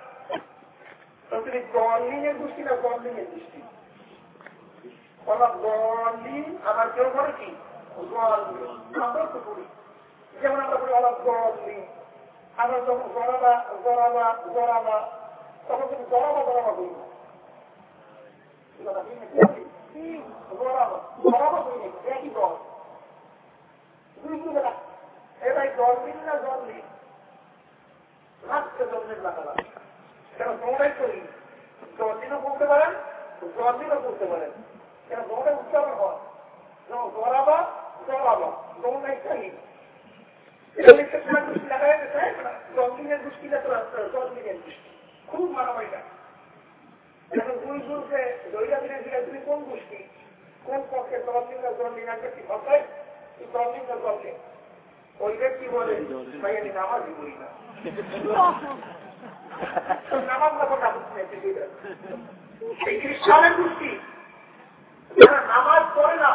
তো তুমি গলিনের গোষ্ঠী না গলিনের গোষ্ঠী? ওরা গলিন আবার কেউ করে কি? যেমন আমরা বলি ওরা গলিন আমরা যখন গড়াবা গড়াবা গড়াবা, তখন তুমি গড়াবা গড়াবা বলি গড়াবা? গড়াবা বলি না। একই গড় দুই কি বেলা এটাই গরমিন না জন্মিন রাখছে জন্মের লাগালা কেন তোমরাই করি জন্মিনও বলতে পারেন জন্মিনও বলতে পারেন। কেন তোমরা উচ্চারণ হয় কোন পক্ষে জন্মিন না জন্মিন একটা কি ওই ব্যক্তি বলে ভাই আমি না। এই খ্রিস্টানের নামাজ পড়ে না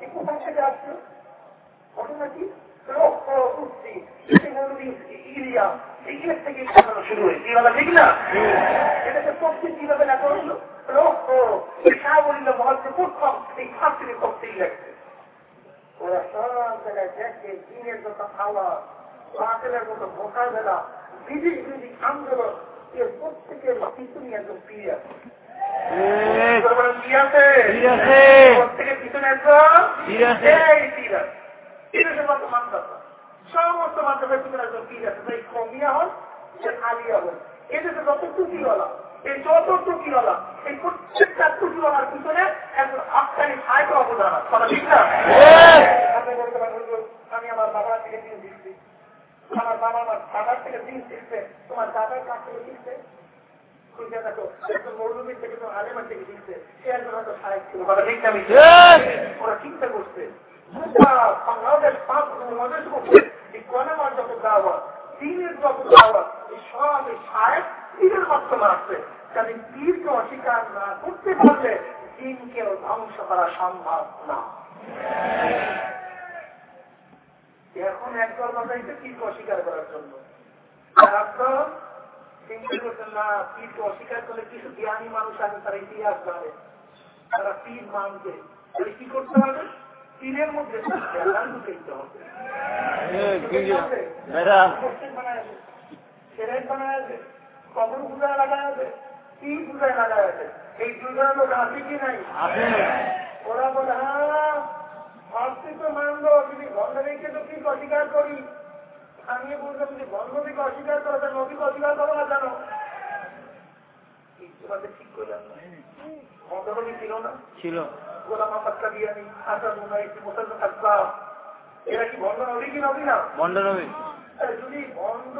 এই কোথান থেকে আসছে ঘটনা কি রক্ত বুঝছি ইলিয়া। এইখান থেকে সাজানো শুরু হয়েছে এবার ঠিক না? এটাকে তফসিল কীভাবে না করল? রক্ত এই মহলকে প্রথম প্রত্যেকের পিছনে একজন ফিরে আছে সমস্ত মাদ্রাসার পিছনে একজন পীর আছে তাই কমিয়া হন সে আলিয়া হন এদেশে যত টুকিওয়ালা এই যত টুকিওয়ালা এই প্রত্যেকটা টুকিওয়ালার পিছনে একজন আফগানি সাহেবের অবদান আছে কথা ঠিক না আমি আমার বাবার থেকে দিন আমার বাবা আমার দাদার থেকে দিন শিখছে তোমার দাদার কাছ থেকে শিখছে খুঁজে দেখো একজন মৌলবীর থেকে তো আলেমার থেকে শিখছে? সে একজন হয়তো সাহেব ছিল। কথা ঠিক না ওরা চিন্তা করছে বাংলাদেশ পাঁচ বাংলাদেশ করছে এই কলেমার যত দাওয়া দিনের যত দাওয়া এই সব এই সাহেব পীরের মাধ্যমে আসছে। কারণ এই অস্বীকার না করতে পারলে দিনকে ধ্বংস করা সম্ভব না। এখন একদল বাজাইছে পীরকে অস্বীকার করার জন্য। আর চিন্তা করছেন না পীরকে অস্বীকার করলে কিছু জ্ঞানী মানুষ আছে তারা ইতিহাস জানে। তারা পীর তাহলে কি করতে হবে? পীরের মধ্যে জ্ঞান ঢুকাইতে হবে। বেড়া বানায় আছে, সেরেন বানায় আছে, কবর পূজায় লাগায় আছে, পীর পূজায় লাগায় আছে। এই দুজন লোক আছে কি নাই? ওরা বলে হ্যাঁ তো মানবো যদি বন্ধনীকে তো কি অস্বীকার করি আমি বললাম যে বন্ধনীকে অস্বীকার করো তো নদীকে অস্বীকার করো না জানো। ঠিক করলাম না। ছিল না। ছিল। গোলাম আহমদ কাদিয়ানি আসাদ মুনাইকি মোসাদ্দ কাসবা এরা কি বন্ধ নবী কি নবী না? বন্ড নবী। যদি বন্ধ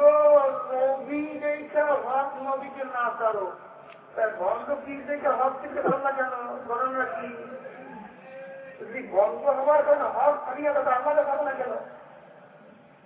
নবী দেখা হক নবীকে না করো বন্ধ কি দেখে হক থেকে ভালো কেন? ঘটনা কি? যদি বন্ধ হওয়ার কারণে হক হারিয়ে গেছে আমাদের ভালো না কেন?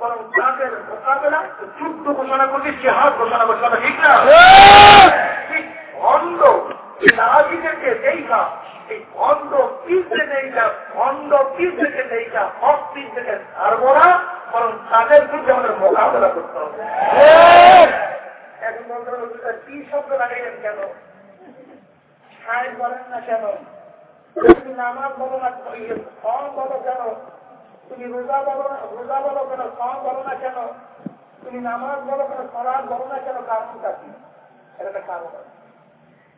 বরং তাদের মোকাবেলা যুদ্ধ ঘোষণা করছে জেহাদ ঘোষণা করছে কথা ঠিক না? ঠিক অন্ধ নাজিদেরকে দেখা এই অন্ধ পিসে দেখা অন্ধ পিস থেকে দেখা হক পিস থেকে ছাড়বো না বরং তাদের বিরুদ্ধে আমাদের মোকাবেলা করতে হবে। এখন হবে হুজুর, কি শব্দ লাগাইলেন কেন? সাহেব বলেন না কেন? নামাজ বলো না বলো কেন? তুমি রোজা বলো রোজা বলো কেন সম বলো না কেন? তুমি নামাজ বলো কেন সরাজ বলো না কেন কারণটা কি? এটা কারণ।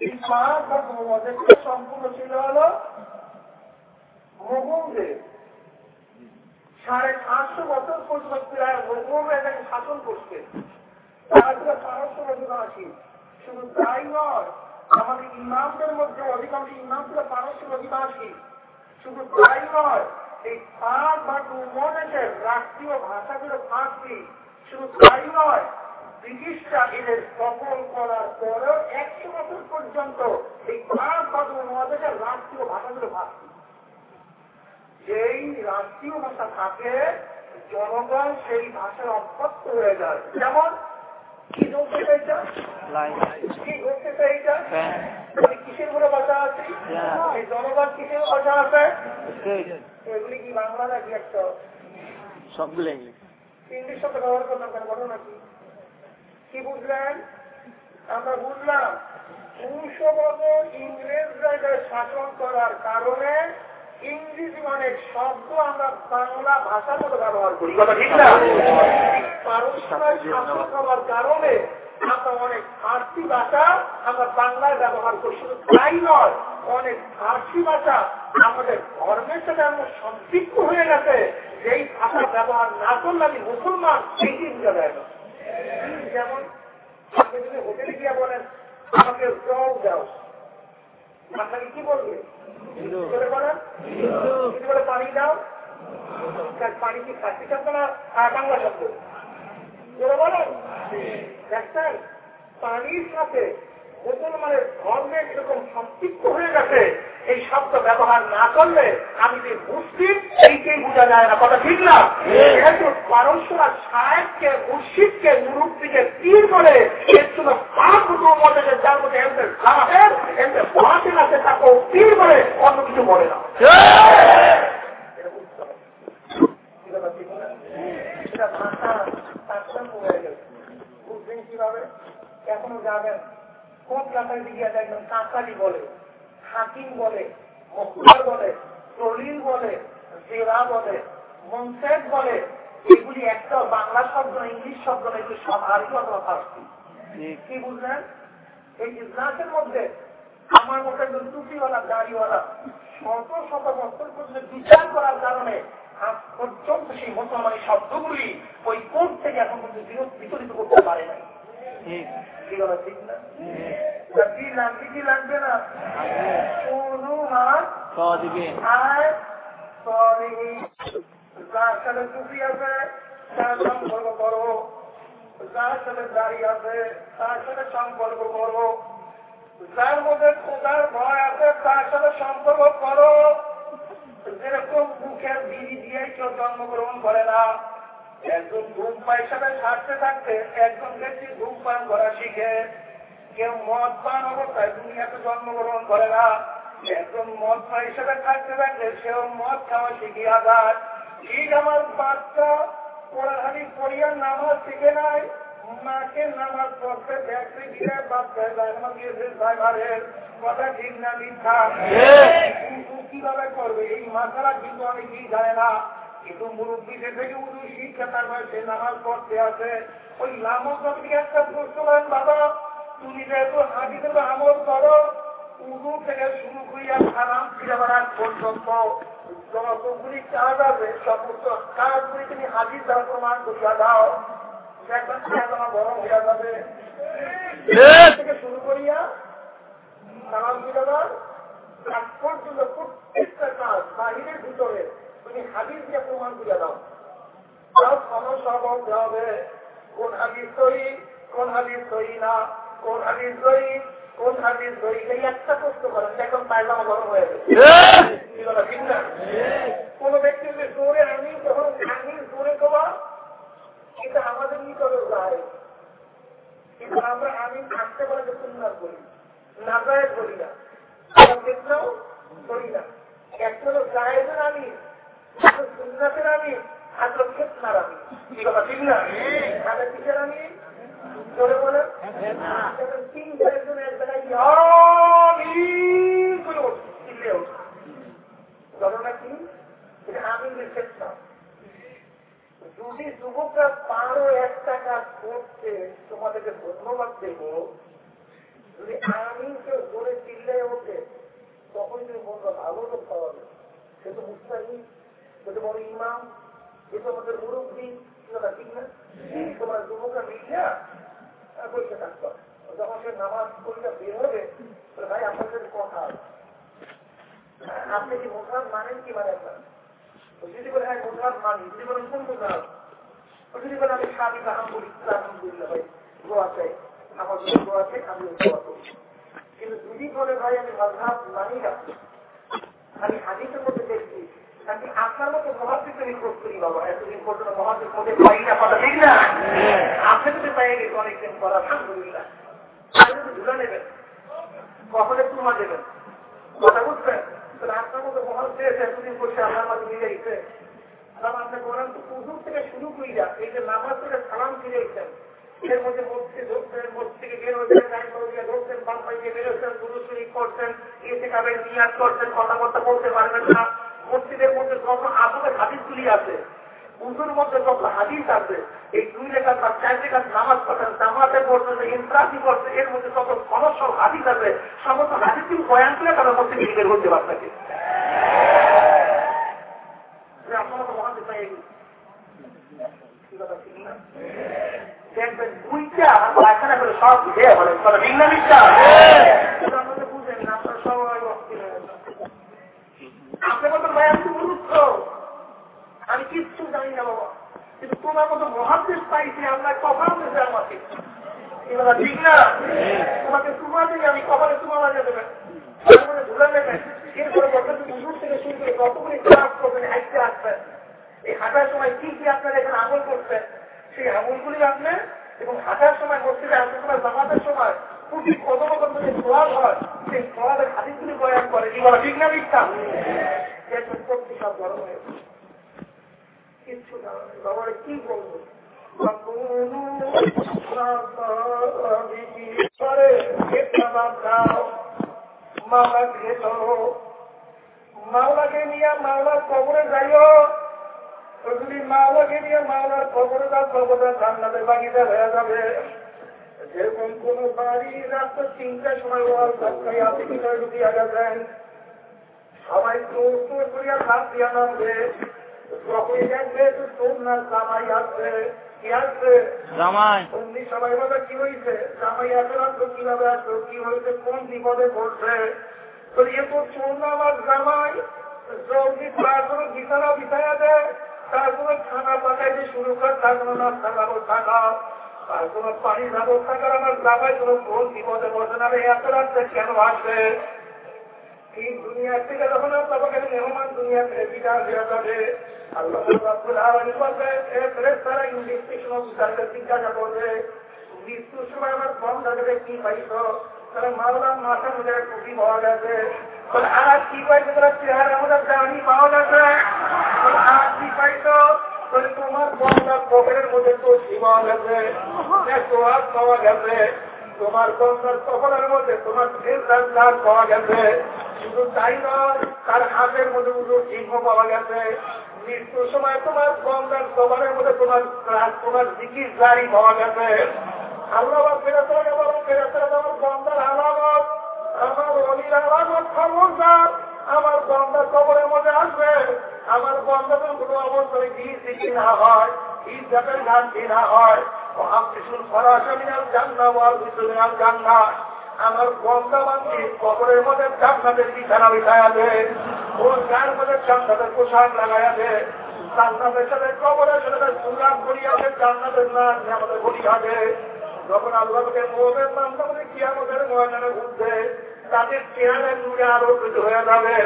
এই বা মজেদটা সম্পূর্ণ ছিল হলো মোগলদের সাড়ে সাতশো বছর পর্যন্ত প্রায় মোগলরা এটাকে শাসন করছে। তারা ছিল পারস্য অধিবাসী শুধু তাই নয়, আমাদের ইমামদের মধ্যে অধিকাংশ ইমাম ছিল পারস্য অধিবাসী শুধু তাই নয় এই পাঁচ বা দুমদেশের রাষ্ট্রীয় ভাষাগুলো ফার্সি শুধু তাই নয় ব্রিটিশরা এদের দখল করার পরেও একশো বছর পর্যন্ত এই পাঁচ বা দুমদেশের রাষ্ট্রীয় ভাষাগুলো ফার্সি যেই রাষ্ট্রীয় ভাষা থাকে জনগণ সেই ভাষায় অভ্যস্ত হয়ে যায়। যেমন কি বলতে লাইন। কি বলতে চাইছে ফ্যান মানে কিসের বলে ভাষা আছে। এই জনগণ কিসের ভাষা আছে? এগুলি কি বাংলা নাকি একটা? সবগুলো ইংলিশ ইংলিশ শব্দ ব্যবহার করলাম কেন ঘটনা কি কি বুঝলেন? আমরা বুঝলাম দুশো বছর ইংরেজরা এদের শাসন করার কারণে ইংরেজি অনেক শব্দ আমরা বাংলা ভাষার মতো ব্যবহার করি। কথা ঠিক না? পারস্পরিক শাসন হওয়ার কারণে আমরা অনেক ফার্সি ভাষা আমরা বাংলায় ব্যবহার করি। শুধু তাই নয় অনেক ফার্সি ভাষা আমাদের ধর্মের সাথে আমরা সম্পৃক্ত হয়ে গেছে। যেই ভাষা ব্যবহার না করলে আমি মুসলমান সেই দিন না যেমন আপনি যদি হোটেলে গিয়ে বলেন আমাকে জল দাও। আপনাকে কি বলবে? বলে বলেন? পানি দাও পানি কি ফার্সি শব্দ না বাংলা শব্দ? বলেন। পানির সাথে মুসলমানের ধর্মের এরকম সম্পৃক্ত হয়ে গেছে, এই শব্দ ব্যবহার না করলে আমি যে মুসলিম এইকেই বোঝা যায় না। কথা ঠিক না? যেহেতু পারস্যরা সাহেবকে, মুর্শিদকে, মুরব্বীকে তীর করে অন্য কিছু বলে না এটা বুঝতে হবে। কি কথা ঠিক না? এটা ভাষা তারতম্য হয়ে গেছে বুঝবেন কীভাবে এখনও যাবেন। কোন এলাকায় দিকে দেখবেন কাঁচালি বলে হাকিম বলে মকুয়ার বলে দলিল বলে জেরা বলে মনসেদ বলে এগুলি একটা বাংলা শব্দ ইংলিশ শব্দ না এগুলি সব আরবি অথবা ফার্সি। কি বুঝলেন? এই ইজলাসের মধ্যে আমার মতো একজন টুপিওয়ালা দাড়িওয়ালা শত শত বছর পর্যন্ত বিচার করার কারণে আজ পর্যন্ত সেই মুসলমানের শব্দগুলি ওই কোর্ট থেকে এখন পর্যন্ত বিচলিত করতে পারে নাই। কি বলা ঠিক না? কি লাগবে কি লাগবে না? কোনো হাত ছ আর সরি যার সাথে টুপি আছে তার সম্পর্ক করো যার সাথে দাড়ি আছে তার সাথে সম্পর্ক করো যার মধ্যে খোদার ভয় আছে তার সাথে সম্পর্ক করো। যেরকম মুখের বিড়ি দিয়ে কেউ জন্মগ্রহণ করে না। একজন ধূমপাই সাথে থাকতে থাকতে একজন ব্যক্তি ধূমপান করা শিখে। কেউ মদ পান অবস্থায় দুনিয়াতে জন্মগ্রহণ করে না। একজন মদ পান হিসেবে থাকতে থাকতে সেও মদ খাওয়া শিখিয়া যায় ঠিক আমার বাচ্চা পড়াহানি পড়িয়া নামাজ শিখে নাই মাকে নামাজ পড়তে দেখতে গিয়ে বাচ্চায় জায়গা দিয়েছে ড্রাইভারের কথা ঠিক না মিথ্যা। কিন্তু কীভাবে করবে? এই মাসালা কিন্তু কি জানে না। কিন্তু মুরব্বীদের থেকে উদু শিক্ষা তার সে নামাজ পড়তে আছে ওই নামক আপনি একটা প্রশ্ন করেন বাবা তুমি যেহেতু হাজিতে আমল করো উদু থেকে শুরু করিয়া খারাপ ফিরাবার পর্যন্ত যতগুলি কাজ আছে সমস্ত কাজগুলি তুমি হাজির দ্বারা প্রমাণ করিয়া দাও। দেখবেন চেতনা গরম হইয়া যাবে। থেকে শুরু করিয়া নামাজ ফিরাবার পর্যন্ত প্রত্যেকটা কাজ বাহিরের ভিতরে তুমি হাজির দিয়ে প্রমাণ করিয়া দাও। তাও সমস্যা বলতে হবে কোন হাদিস সহি কোন হাদিস সহি না কোন হাদিস সহি কোন হাদিস সহি। এই একটা প্রশ্ন করেন এখন পায়জামা গরম হয়ে গেছে। কি কোন ব্যক্তি যদি জোরে আমি তখন আমি জোরে কবা এটা আমাদের নিকটে যায়। কিন্তু আমরা আমি থাকতে পারে যে সুন্দর করি না যায় করি না। দেখলেও করি না। একটা হলো জায়েজের আমি সুন্নাতের আমি আর লোক আমি। কি কথা ঠিক না? তাহলে কিসের আমি? জোরে বলেন। তিন চারজন এক জায়গায় করে ওঠে, চিল্লিয়ে ঘটনা কি? এটা আমিনের যদি যুবকরা পারো একটা কাজ করতে তোমাদেরকে ধন্যবাদ দেব। যদি আমিন কেউ জোরে চিল্লে ওঠে তখন তুমি বলব ভালো লোক পাওয়া যাবে সে তো মুস্তাহি বড় ইমাম, এ মুরব্বী ঠিক না? তোমার বসে থাকতো যখন সে নামাজ বের হবে ভাই আপনার সাথে কথা আপনি কি মানেন কি মানেন না যদি বলে হ্যাঁ মানি। যদি বলেন কোন যদি আমি স্বামী আলহামদুলিল্লাহ আলহামদুলিল্লাহ, ভাই, দোয়া চাই। আমার দোয়া চাই আমি করি কিন্তু যদি বলে ভাই, আমি মজাব মানি না। আমি হাদিসের মধ্যে দেখছি মধ্যে কথা এর মধ্যে ঢুকছেন মসজিদ থেকে বের হয়েছেন দিয়ে বেরোচ্ছেন গুরু শরীফ করছেন এসে কাবে নিয়াজ করছেন, কথাবার্তা বলতে পারবেন না। মসজিদের মধ্যে যত আসলে হাদিসগুলি আছে। উজুর মধ্যে যত হাদিস আছে। এই দুই রেখা বা চার রেখা নামাজ পড়েন জামাতে পড়ছেন ইন্দ্রাসি করছে এর মধ্যে যত সমস্যা হাদিস আছে। সমস্ত হাদিস কিন্তু বয়ান করে তাদের মধ্যে বের হতে আপনাকে আপনার তো মহাদিস পাই কি কথা ঠিক না? দেখবেন দুইটা পায়খানা করে সব বুঝে বলে কথা ঠিক না মিথ্যা? বুঝেন আপনারা সবাই। আপনি বলবেন ভাই আমি মূর্খ? আমি কিচ্ছু জানি না, বাবা। কিন্তু তোমার মতো মহাদেশ পাইছি আমরা কখন দেশে আমাকে। ঠিক না? তোমাকে তোমার দিকে আমি কপালে তোমার লাগিয়ে দেবেন। এরপরে দূর থেকে শুরু করে কতগুলি ক্লাস করবেন আসবেন। এই হাঁটার সময় কি কি আপনারা এখানে আমল করছেন? সেই আমলগুলি আপনি এবং হাঁটার সময় মসজিদে আসার সময় জামাতের সময় প্রতি কদম কদম যে সোয়াল হয় সেই সোয়ালের হাদিসগুলি বয়ান করে কি বলা ঠিক না মিথ্যা দেখবেন সব গরম হয়ে নিয়ে মাওলার কবরে যাইও যদি মাওলাকে নিয়ে মাওলার কবরে যাও কবরে জান্নাতের বাগিচা হয়ে যাবে যেরকম কোন বাড়ি রাস্তা তিনটার সময় ওয়াল ধাক্কায় আপনি কিনা ঢুকিয়া গেছেন। সবাই চোর চোর করিয়া খান দিয়া নামবে যখনই দেখবে সোমনাথ জামাই আসবে কি আসবে জামাই। অমনি সবাই বলে কি হয়েছে জামাই এত রাত্র কীভাবে আসলো? কি হয়েছে? কোন বিপদে পড়ছে? তো এ তো চোর না আমার জামাই। জলদি তার কোনো বিছানা বিছায়া দেয় তার কোনো খানা পাকাইতে শুরু কর। তার কোনো নাস্তা ব্যবস্থা কর তার কোনো পানির ব্যবস্থা কর আমার জামাই কোনো কোন বিপদে পড়ছে না। এত রাত্রে কেন আসবে? এই দুনিয়া থেকে যখন আপনাকে মেহমান দুনিয়া থেকে বিদায় দেওয়া যাবে। আল্লাহ রাব্বুল আলামিন বলবে, এ ফেরেশতারা ইনভেস্টিগেশন অফিসারকে জিজ্ঞাসা করবে। মৃত্যুর সময় আমার বন্ধাকে কি পাইছো? তারা মাওলার মাথার মধ্যে টুপি পাওয়া গেছে। আর কি পাইছো? চেহারা আমাদের দাঁড়ি পাওয়া গেছে। আর কি পাইছো? তোমার বন্ধার পকেটের মধ্যে তো পাওয়া গেছে হাত পাওয়া গেছে তোমার বন্ধার কপালের মধ্যে তোমার ফেরদার দাগ পাওয়া গেছে। শুধু তাই নয় তার হাতের মধ্যে উঁচু চিহ্ন পাওয়া গেছে। মৃত্যুর সময় তোমার বন্ধার কপালের মধ্যে তোমার তোমার দিকির জারি পাওয়া গেছে। আল্লাহ ফেরাতে বলো ফেরাতে আমার বন্ধার আলামত। আমার অলির আলামত খবরদার। আমার বন্ধার কবরের মধ্যে আসবে। আমার বন্ধাদের কোনো অবস্থায় গিয়ে দিকি না হয় ইজ্জাতের ঘাটতি না হয়। ও ওয়াল বিসুমিনাল জান্না আমার বন্ধা বান্ধি কবরের মধ্যে বিছানা গায়ের মধ্যে পোশাক সাথে কবরের সাথে সুরাম করিয়া দে, জান্নাতের না আমাদের করিয়া দে। যখন আল্লাহকে মোহামের কি আমাদের ময়দানে উঠবে তাদের চেহারা জুড়ে আলোকিত হয়ে যাবে।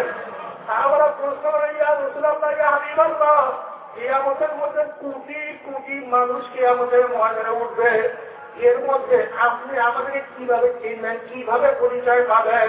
আমরা প্রশ্ন ইয়া রসুলাম না ইয়া হাবিব আল্লাহ কিয়ামতের মধ্যে কোটি কোটি মানুষ কিয়ামতের ময়দানে উঠবে। এর মধ্যে আপনি আমাদেরকে কীভাবে চিনবেন, কীভাবে পরিচয় পাবেন?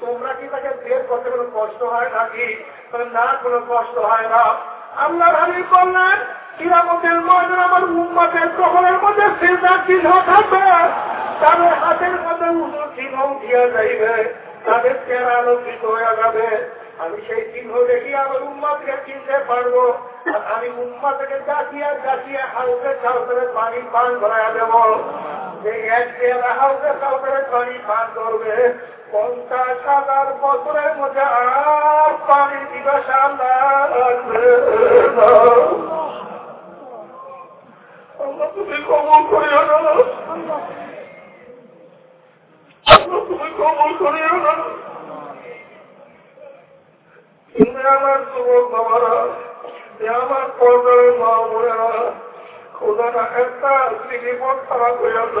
তোমরা কি তাকে বের করতে কোনো কষ্ট হয় নাকি? না, কোনো কষ্ট হয় না। আল্লাহ হাবি বললেন কিরামতের ময়দান আমার উম্মাতের কখনের মধ্যে সেজার চিহ্ন থাকবে। তাদের হাতের মধ্যে উঁচু চিহ্ন দিয়া যাইবে। তাদের চেহারা আলোকিত হয়ে যাবে। আমি সেই চিহ্ন দেখি আমার উম্মাকে চিনতে পারব। আর আমি উম্মা থেকে গাছিয়া গাছিয়া হাউসে কাউকে পানি পান করাইয়া দেব। যে এক চেহারা হাউসে কাউকে পানি পান করবে পঞ্চাশ হাজার বছরের মধ্যে আর পানি দিবসা লাগবে তুমি কবল করিও না। তুমি কবল করিও না। তুমি আমার যুবক বাবারা আমার পর্দার মা বোনেরা, খোদারা একটা খারাপ হয়ে যাবে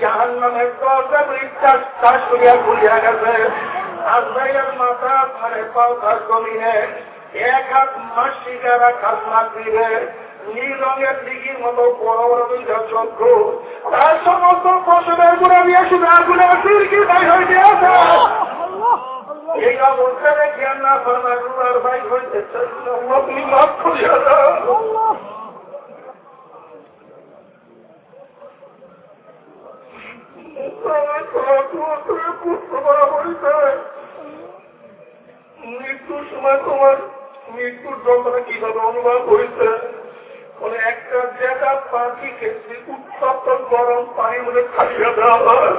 জাহান দরজা ইচ্ছা চাষ করিয়া খুলিয়া গেছে। আজরাইয়ের মাথা মানে পাও তার জমিনে। এক হাত মাসিকারা খাসমাত দিবে। নীল রঙের দিঘির মতো বড় বড় দুইটা চক্ষু। তার সমস্ত ফসলের গুণা দিয়ে শুধু আগুনে সিরকি ভাই হয়ে গিয়েছে এই অবস্থা দেখে না ফরমা গুণার ভাই হইতেছে আপনি মাফ করিয়া দাও মৃত্যুর দেওয়া হয়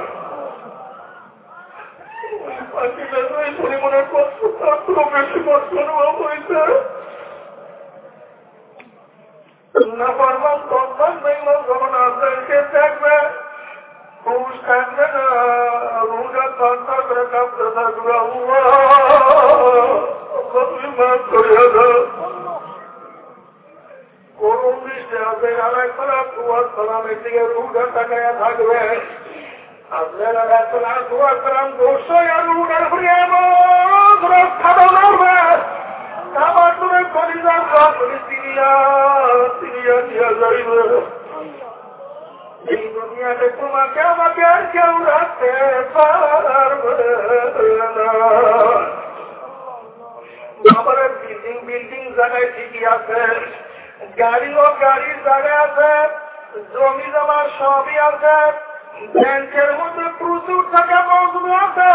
এই পরিমাণের কষ্ট বেশি অনুভব হয়েছে না পারলাম তখন দেখলাম যখন আপনাকে দেখবে পুরুষ থাকবে না রোজা থাকতে থাকবে মাফ করিয়া দাও করুন দৃষ্টি আছে আলাদা খারাপ তোমার সালামের দিকে রুটা তাকাইয়া থাকবে আপনারা রাখবেন আর তোমার সালাম দোষ আর রুটার ঘুরিয়ে রক্ষা মারবে আমার তুমি কলিজার কাপড়ে সিরিয়া দিয়া যাইবে দুনিয়াতে তোমাকে আমাকে আর কেউ রাখতে পারবে বিল্ডিং বিল্ডিং জায়গায় ঠিকই আছে। গাড়ি ও গাড়ির জায়গায় আছে। জমি জমা সবই আছে। ব্যাংকের মধ্যে প্রচুর টাকা মজুদ আছে।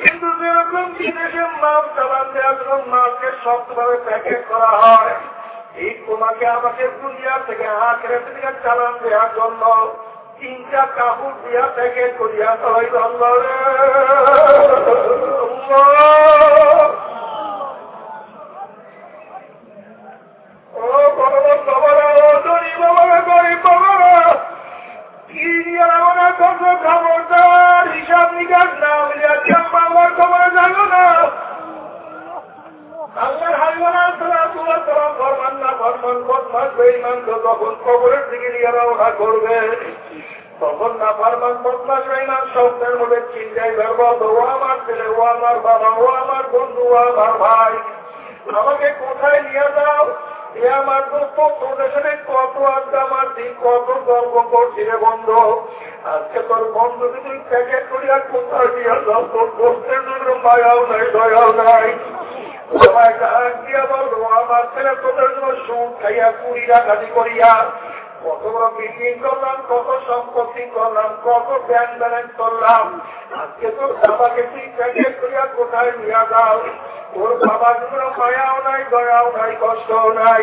কিন্তু যেরকম বিদেশে মাছ চালান দেওয়ার জন্য মাছকে শক্তভাবে প্যাকেট করা হয় এই তোমাকে আমাকে দুনিয়া থেকে থেকে চালান দেওয়ার জন্য। তিনটা কাপড় দিয়া প্যাকেট করিয়া সবাই ও বড় বাবারা, ও গরিব বাবারা গরিব বাবারা। কি নিয়ে আমরা কত খবরদার হিসাব নিকাশ না হলে আজকে বাবার খবর জানো না। আল্লাহর হাইওয়ানা সালাম সালাম ফরমান না ফরমান বদমাস বেঈমান তো তখন কবরের দিকে নিয়ে রওনা করবে। তখন না ফরমান বদমাস বেঈমান শব্দের মধ্যে চিন্তাই ধরবো ও আমার ছেলে, ও আমার বাবা, ও আমার বন্ধু, ও আমার ভাই, আমাকে কোথায় নিয়ে যাও? এ আমার দোস্ত, তোদের সাথে কত আড্ডা মারছি, কত গল্প করছি রে বন্ধু। আজকে তোর বন্ধুকে তুই প্যাকেট করিয়া কোথায় নিয়ে যাও? তোর দোস্তের জন্য মায়াও নাই, দয়াও নাই। আমার ছেলে, তোদের জন্য সুদ খাইয়া, কুড়ি ডাকাতি করিয়া কত বড় করলাম, কত সম্পত্তি করলাম, কত ব্যাংক ব্যালেন্স করলাম। আজকে তোর বাবাকে তুই প্যাকেট করিয়া কোথায় নিয়ে যাও তোর বাবা কোনো মায়াও নাই, দয়াও নাই, কষ্টও নাই।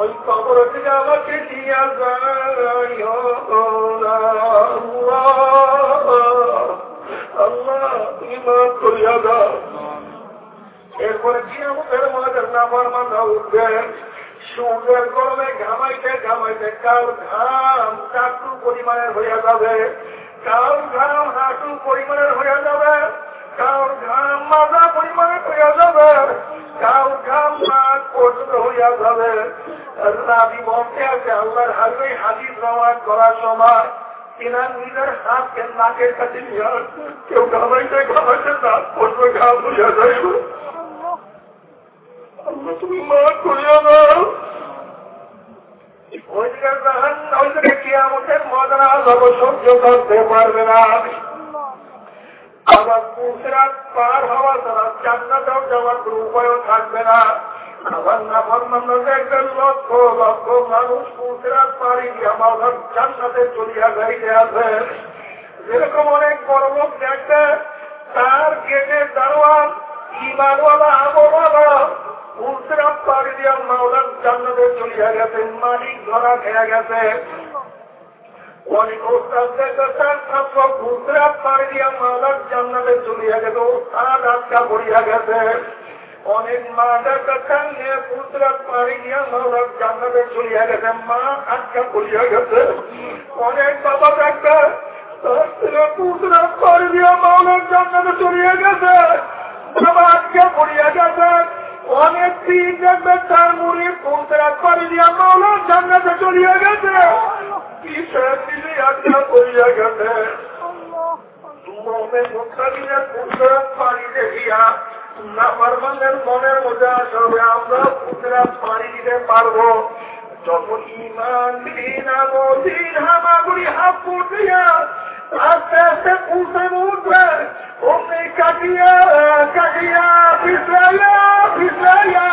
ওই কবর থেকে আমাকে দাও। এরপরে কিয়ামতের মাঝে নামার মাথা উঠবে। সূর্যের গরমে ঘামাইতে ঘামাইতে কাল ঘাম চাটু পরিমাণের হইয়া যাবে। কাল ঘাম হাঁটু পরিমাণের হইয়া যাবে। কাল ঘাম মাজা পরিমাণের হইয়া যাবে। ঘাম নাক পর্যন্ত হইয়া যাবে। বলতে আছে, আল্লাহর হাজবে হাজির করার সময় নাকের কাছে কেউ কিয়ামতের মজা সহ্য করতে পারবে না। আবার পুসরাত পার হওয়া ছাড়া জান্নাতেও যাওয়ার কোনো উপায়ও থাকবে না। আবার না ফরমানো দেখবেন লক্ষ লক্ষ মানুষ পারি জান্নাতে চলিয়া যেরকম অনেক বড় লোক দেখবে তার গেটের দারোয়ান ইমানওয়ালা আমলওয়ালা পুসরাত পাড়ি দিয়া মাওলার চলিয়া গেছে মালিক ধরা খেয়ে গেছে অনেক ওস্তাদ দেখতেন ছাত্র পুসরাত পাড়ি দিয়া মাওলার অনেক মা দেখতেন পুসরাত পাড়ি দিয়া মাওলার জান্নাতে চলিয়া গেছে। মা আটকা পড়িয়া গেছে। অনেক বাবা দেখতে তার ছেলে পুসরাত পাড়ি দিয়া মাওলার জান্নাতে চলিয়া গেছে। বাবা আটকা পড়িয়া গেছে। অনেক দিন দেখবে তার মুড়ি পুনতেরাত পারি দিয়া মাওলা জান্নাতে চলিয়া গেছে। পারি আমরা পুনতেরাত পারি দিতে পারব? যখন ইমান দিন হামাগুড়ি হাফ দিয়া আস্তে আস্তে উঠে উঠবে। অমনি কাটিয়া কাটিয়া পিছলাইয়া পিছলাইয়া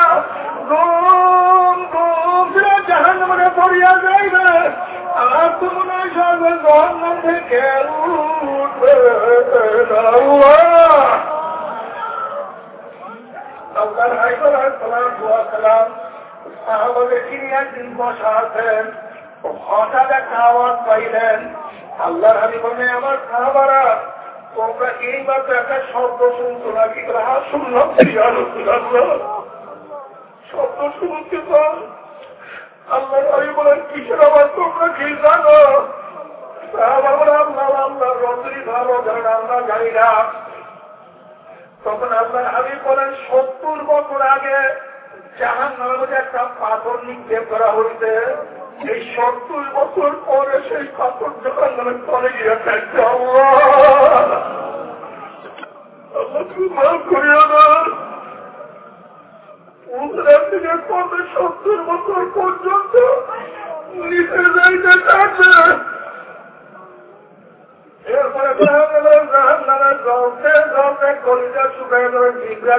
গুম গুম জাহান মনে পড়িয়া যাইবে। আর তো মনে হয় সর্বে গহন থেকে উঠবে আল্লাহর হাইবার সালাম সালাম। আমাদের তিনি একদিন হঠাৎ একটা আওয়াজ পাইলেন। আল্লাহর হাবি বলে আমার খাবারা তোমরা এই মাত্র একটা শব্দ শুনছো নাকি? হ্যাঁ শুনলাম শব্দ শুনতে পান আল্লাহ হাবি বলেন, কিসের আবার তোমরা কি জানো? তখন আল্লাহ হাবিব বলেন, সত্তর বছর আগে জাহান মধ্যে একটা পাথর নিক্ষেপ করা হয়েছে। এই সত্তর বছর পরে সেই পাথর যখন নামে তলে গিয়ে থাকছে করিয়া না। উত্তরের দিকে পরে সত্তর বছর পর্যন্ত নিচে যাইতে এরপরে জাহান নামে জলতে কলিজা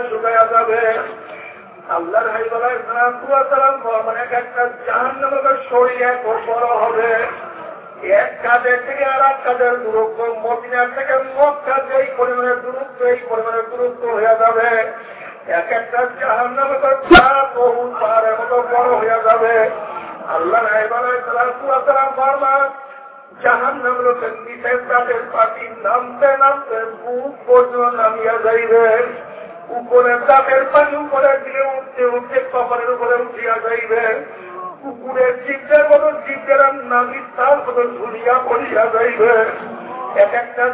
শুকাইয়া যাবে। আল্লাহর মানে একটা হবে। এক কাজের থেকে এক একটা বহু বড় হয়ে যাবে। আল্লাহ নামতে নামতে বুক পর্যন্ত নামিয়া যাইবে। উপরে দাঁতের পানি উপরে দিলে উঠতে উঠতে কপালের উপরে উঠিয়া যাইবে। কুকুরের জিপের মতো জিপের নামি তার মতো ঝুলিয়া পড়িয়া যাইবে। একজন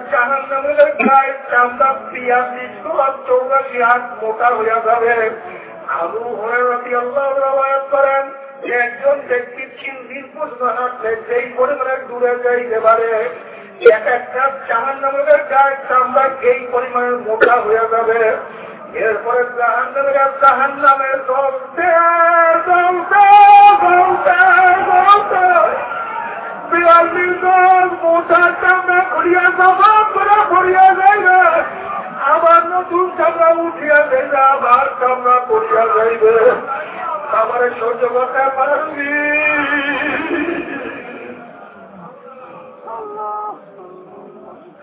ব্যক্তি দিন পর্যন্ত হাঁটলে যেই পরিমাণে দূরে যাইতে পারে, এক একটা জাহান নামের গায়ের চামড়া এই পরিমাণে মোটা হয়ে যাবে। এরপরে জাহান নামের জাহান নামের চলতে চলতে চলতে চলতে বিয়াল্লিশ জন মোটা চামড়া করিয়া জমা করে পড়িয়া যাইবে আবার নতুন উঠিয়া আবার করিয়া যাইবে সহ্য করতে পারবি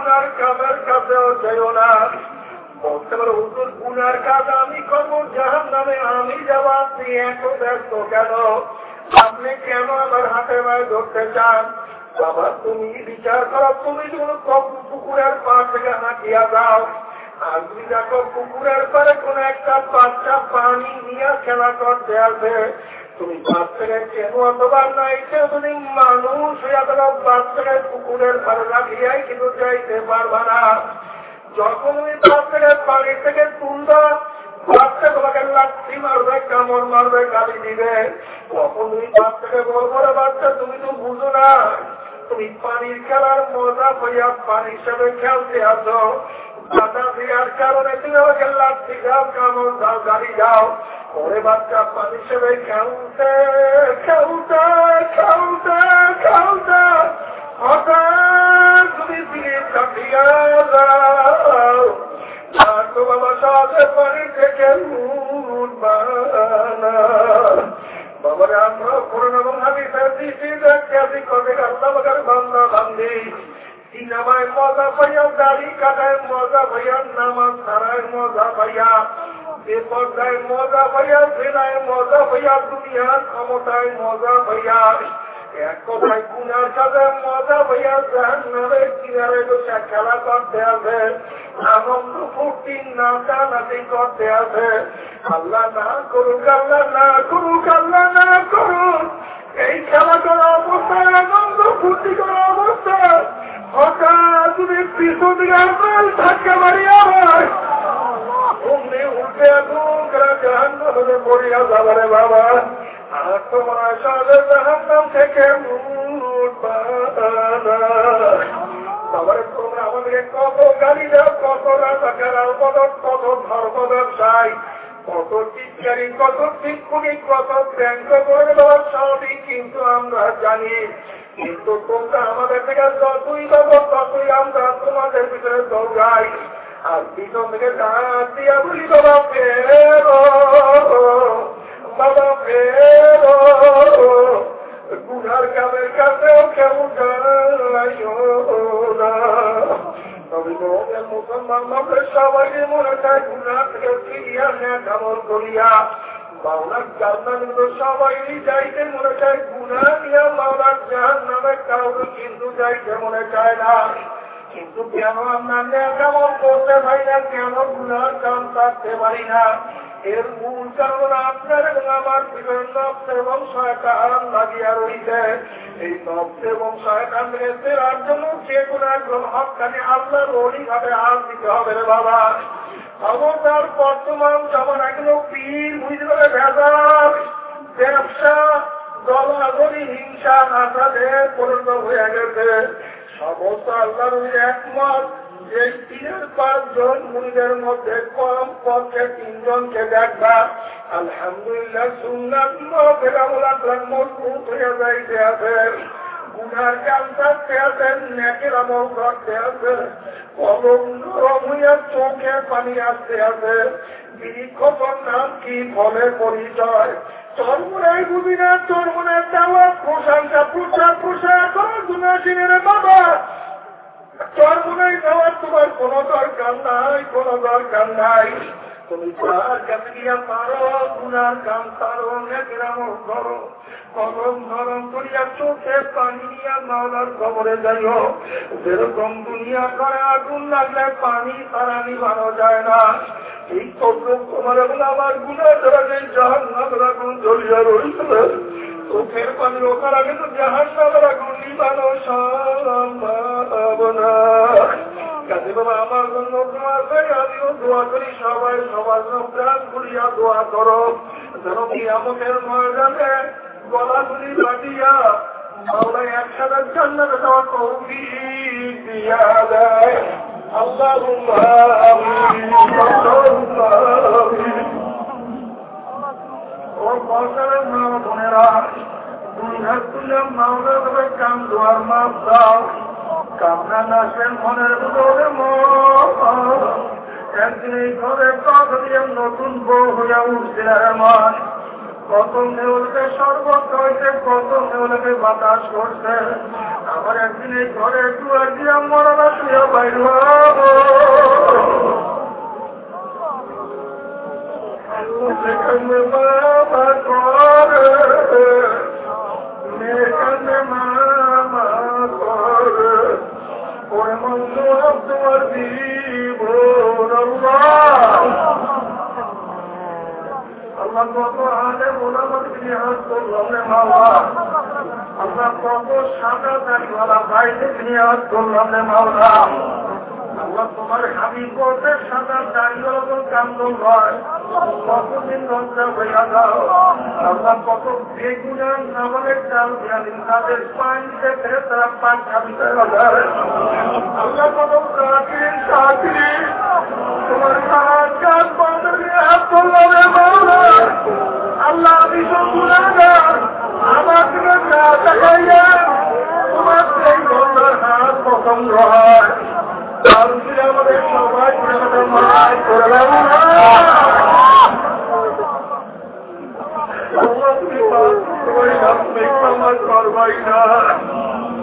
গুনার কাজের কাছেও যাইও না। গুনার কাজ আমি নামে আমি এত ব্যস্ত কেন? আপনি কেন আমার হাতে মায় ধরতে চান? বাবা, তুমি বিচার করো, তুমি পুকুরের পার থেকে হাঁটিয়া যাও। আর তুমি দেখো পুকুরের পরে কোন একটা বাচ্চা পানি নিয়ে খেলা করতে আসে তুমি বাচ্চাকে কেন অথবা নাই তুমি মানুষ হইয়া গেল বাচ্চাকে পুকুরের পারে রাখিয়াই কিন্তু যাইতে পারবা না। যখন তুমি বাচ্চাকে পানি থেকে তুলবা বাচ্চা তোমাকে লাঠি মারবে, কামড় মারবে, গালি দিবে, তখন তুমি বাচ্চাকে বলব রে বাচ্চা, তুমি তো বুঝো না। তুমি পানির খেলার মজা পাইয়া পানির সাথে খেলতে আসো। বাধা দেওয়ার কারণে তুমি আমাকে লাঠি যাও কামড় যাও গাড়ি যাও ওরে বাচ্চা পানির সাথে খেলতে খেলতে খেলতে খেলতে। হঠাৎ তুমি ফিরে কাটিয়া যাও তো বাবা সাথে পানি থেকে বাবারে আমরা করোনা এবং দিছি দেখি কবে আল্লাহ বাগার বান্দা বান্দি। সিনেমায় মজা পাইয়া দাড়ি কাটায় মজা পাইয়া, নামাজ ছাড়ায় মজা পাইয়া বেপর্দায় মজা পাইয়া, জেনায় মজা পাইয়া, দুনিয়ার ক্ষমতায় মজা পাইয়া ফুর্তি নাচা নাচি করতে আছে আল্লাহ না করুক না করুক, আল্লাহ না এই খেলা করা অবস্থায়, আনন্দ ফুর্তি করা অবস্থায় তুমি পিছন দিকে ধাক্কা মারিয়া হয়। অমনি উল্টে জাহান্নামে পড়িয়া যাবারে বাবা কত গাড়ি দাও, কত রাজা কত কত ধর্ম ব্যবসায়, কত চিৎকারি কত শিক্ষণী কত ব্যাংক করে দেওয়ার সবই কিন্তু আমরা জানি কিন্তু তোমরা আমাদের থেকে যতই পাবো, ততই আমরা তোমাদের ভিতরে দৌড়াই। আর পিছন থেকে দিয়া বলি, বাবা, ফেরো বাবা, ফেরো। গুনার কামের কাছেও না। তবে মুসলমান মনে করিয়া। সবাই যাইতে মনে চায় কাউকে কিন্তু কেন আমরা কেমন করতে পারি না, কেন গুনার কাম কাটতে পারি না? এর মূল কারণ আপনার এবং আমার নব্দ এবং শয়তান লাগিয়া রইছে। এই নব্দ এবং শয়তান জন্য যে কোনো একজন হকানি আল্লাহর অলিভাবে হাত দিতে হবে রে বাবা। অবতার বর্তমান যেমন এগুলো পীর বুঝতে ভেজাল, ব্যবসা দলাদলি হিংসা নাচাদের পরিণত হয়ে গেছে। সমস্ত আল্লাহর একমত, যে তিনের পাঁচজন মুড়িদের মধ্যে কম পক্ষে তিনজনকে দেখবা। আলহামদুলিল্লাহ সুন্নাত মজবুত হয়ে যাইতে আছে। থাকতে নেকের আমল কলম নরম হইয়া চোখে পানি আসতে আছে। বিক্ষোভর নাম কি ফলে পরিচয়? চরমুনায় বুঝি না চরমুনার দেওয়া প্রশংসা প্রচার প্রসার করা, গুণাসীনের বাবা। চরমুনায় দেওয়ার তোমার কোন দরকার নাই, কোন দরকার নাই। পারো গুনার কাম পারো নেকের আমল করো কলম নরম করিয়া চোখে পানি নিয়া মাওলার খবরে যাইও যেরকম দুনিয়া করে আগুন লাগলে পানি তারা আমার গুণা ধরা জাহান চোখের পানি রোখার আগে তো জাহান নামের আগুন নিবানো আমার জন্য দোয়া করে সবাই সবার প্রাণ করিয়া দোয়া করো। যেন আমাদের ময়দানে গলাগুলি বাঁধিয়া মাওলা একসাথে জান্নাতে যাওয়া তৌফিক দিয়া দেয়। আমিন। মা কাম নতুন বউ হইয়া উঠছে আমার কত নেউলকে সর্বত্র হইতে কত নেউলকে বাতাস করছে। আমার একদিন এই ঘরে দুয়ার দিয়া মরলা বাইর যেখানে বাবা করে মেখানে মামা করে ওরে মন্দ তোমার দিব আল্লাহ কত সাদা দাড়িওয়ালা ভাইকে নিহাজ করলাম রে মাওলা তোমার হাবি করতে সাদা দাড়িওয়ালা তো কান্দন হয় কতদিন লজ্জা হইয়া দাও আল্লাহ কত বেগুনার নামানের চাল দিয়াদিন তাদের পানিতে ফেরে তারা পান খাবিতে আল্লাহ কত চাকরি তোমার করলাম আল্লাহ আমি তো তোমার সেই হাত পছন্দ হয়।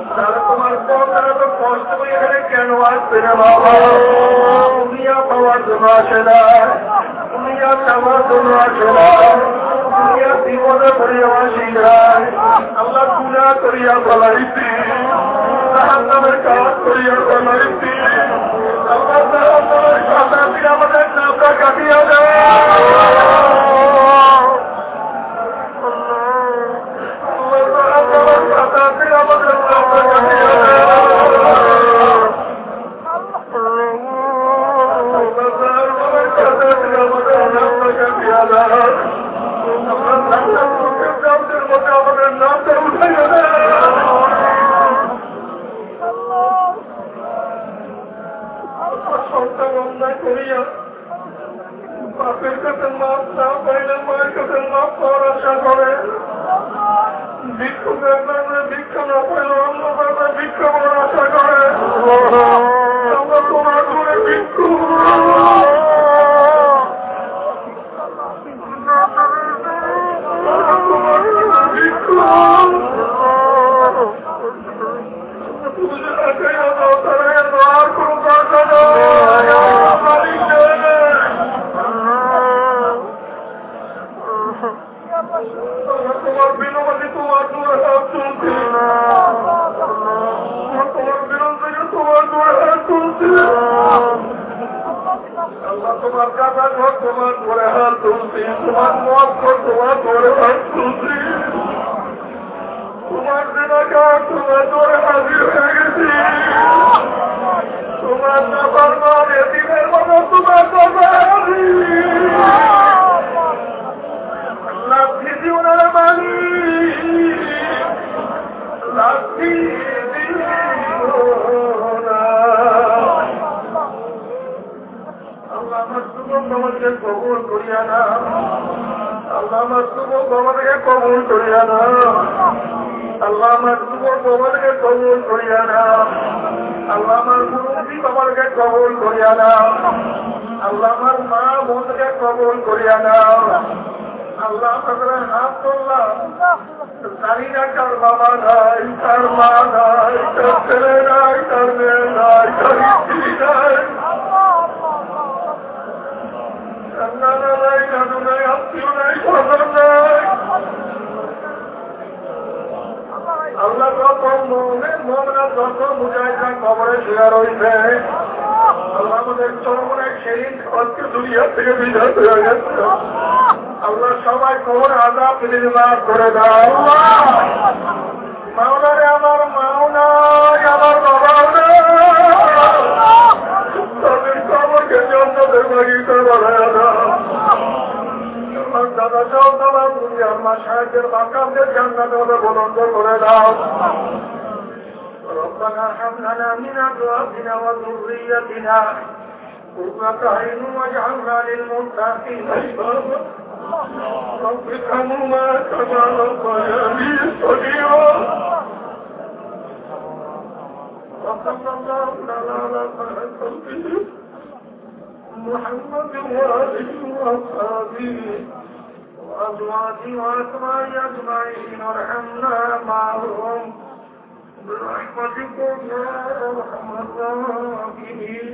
তারা তোমার পথরা তো কষ্ট এখানে কেন আসবে না বাবা দুনিয়া পাওয়ার জন্য আসে না দুনিয়া চাওয়ার জন্য আসে না করিয়া গুণা করিয়া বলাইছি আল্লাহ জাহান্নামের না করিয়া। বাপের কাছে মাপ না পাইলে মায়ের কাছে মাপ পাওয়ার আশা করে। ভিক্ষুকের নামে ভিক্ষা না পাইলে অন্য কাছে ভিক্ষা পাওয়ার আশা করে। আমরা তোমার করে ভিক্ষু। না কার বাবা নাই তার মা নাই তার ছেলে নাই তার মেয়ে নাই তার স্ত্রী নাই। নানা নাই নানু নাই, আত্মীয় নাই স্বজন নাই। আল্লাহ কত মনে মনে যত মুজাহিদরা কবরে শুয়ে রয়েছে আল্লাহ আমাদের চরমনে সেই আজকে দুনিয়া থেকে বিদায় হয়ে গেছে। সবাই কবর আজাব নির্মাণ করে দাও মাওলারে আমার মাও নাই আমার বাবাও নাই তাদের কবরকে জন্মদের বাগিতে বানায় দাও আমার দাদা সব দাদা তুমি আমার সাহেবের বাকামদের জান্নাতে ওদের বলন্দ করে দাও ربنا هب لنا من ازواجنا وذريتنا قرة عين واجعلنا للمتقين اماما رب ارحمهما كما ربياني صغيرا. وصلى الله على خلقه محمد وآله وأصحابه وأزواجه وأسمائه أجمعين. وارحمنا معهم. برحمتكم يا أرحم الراحمين.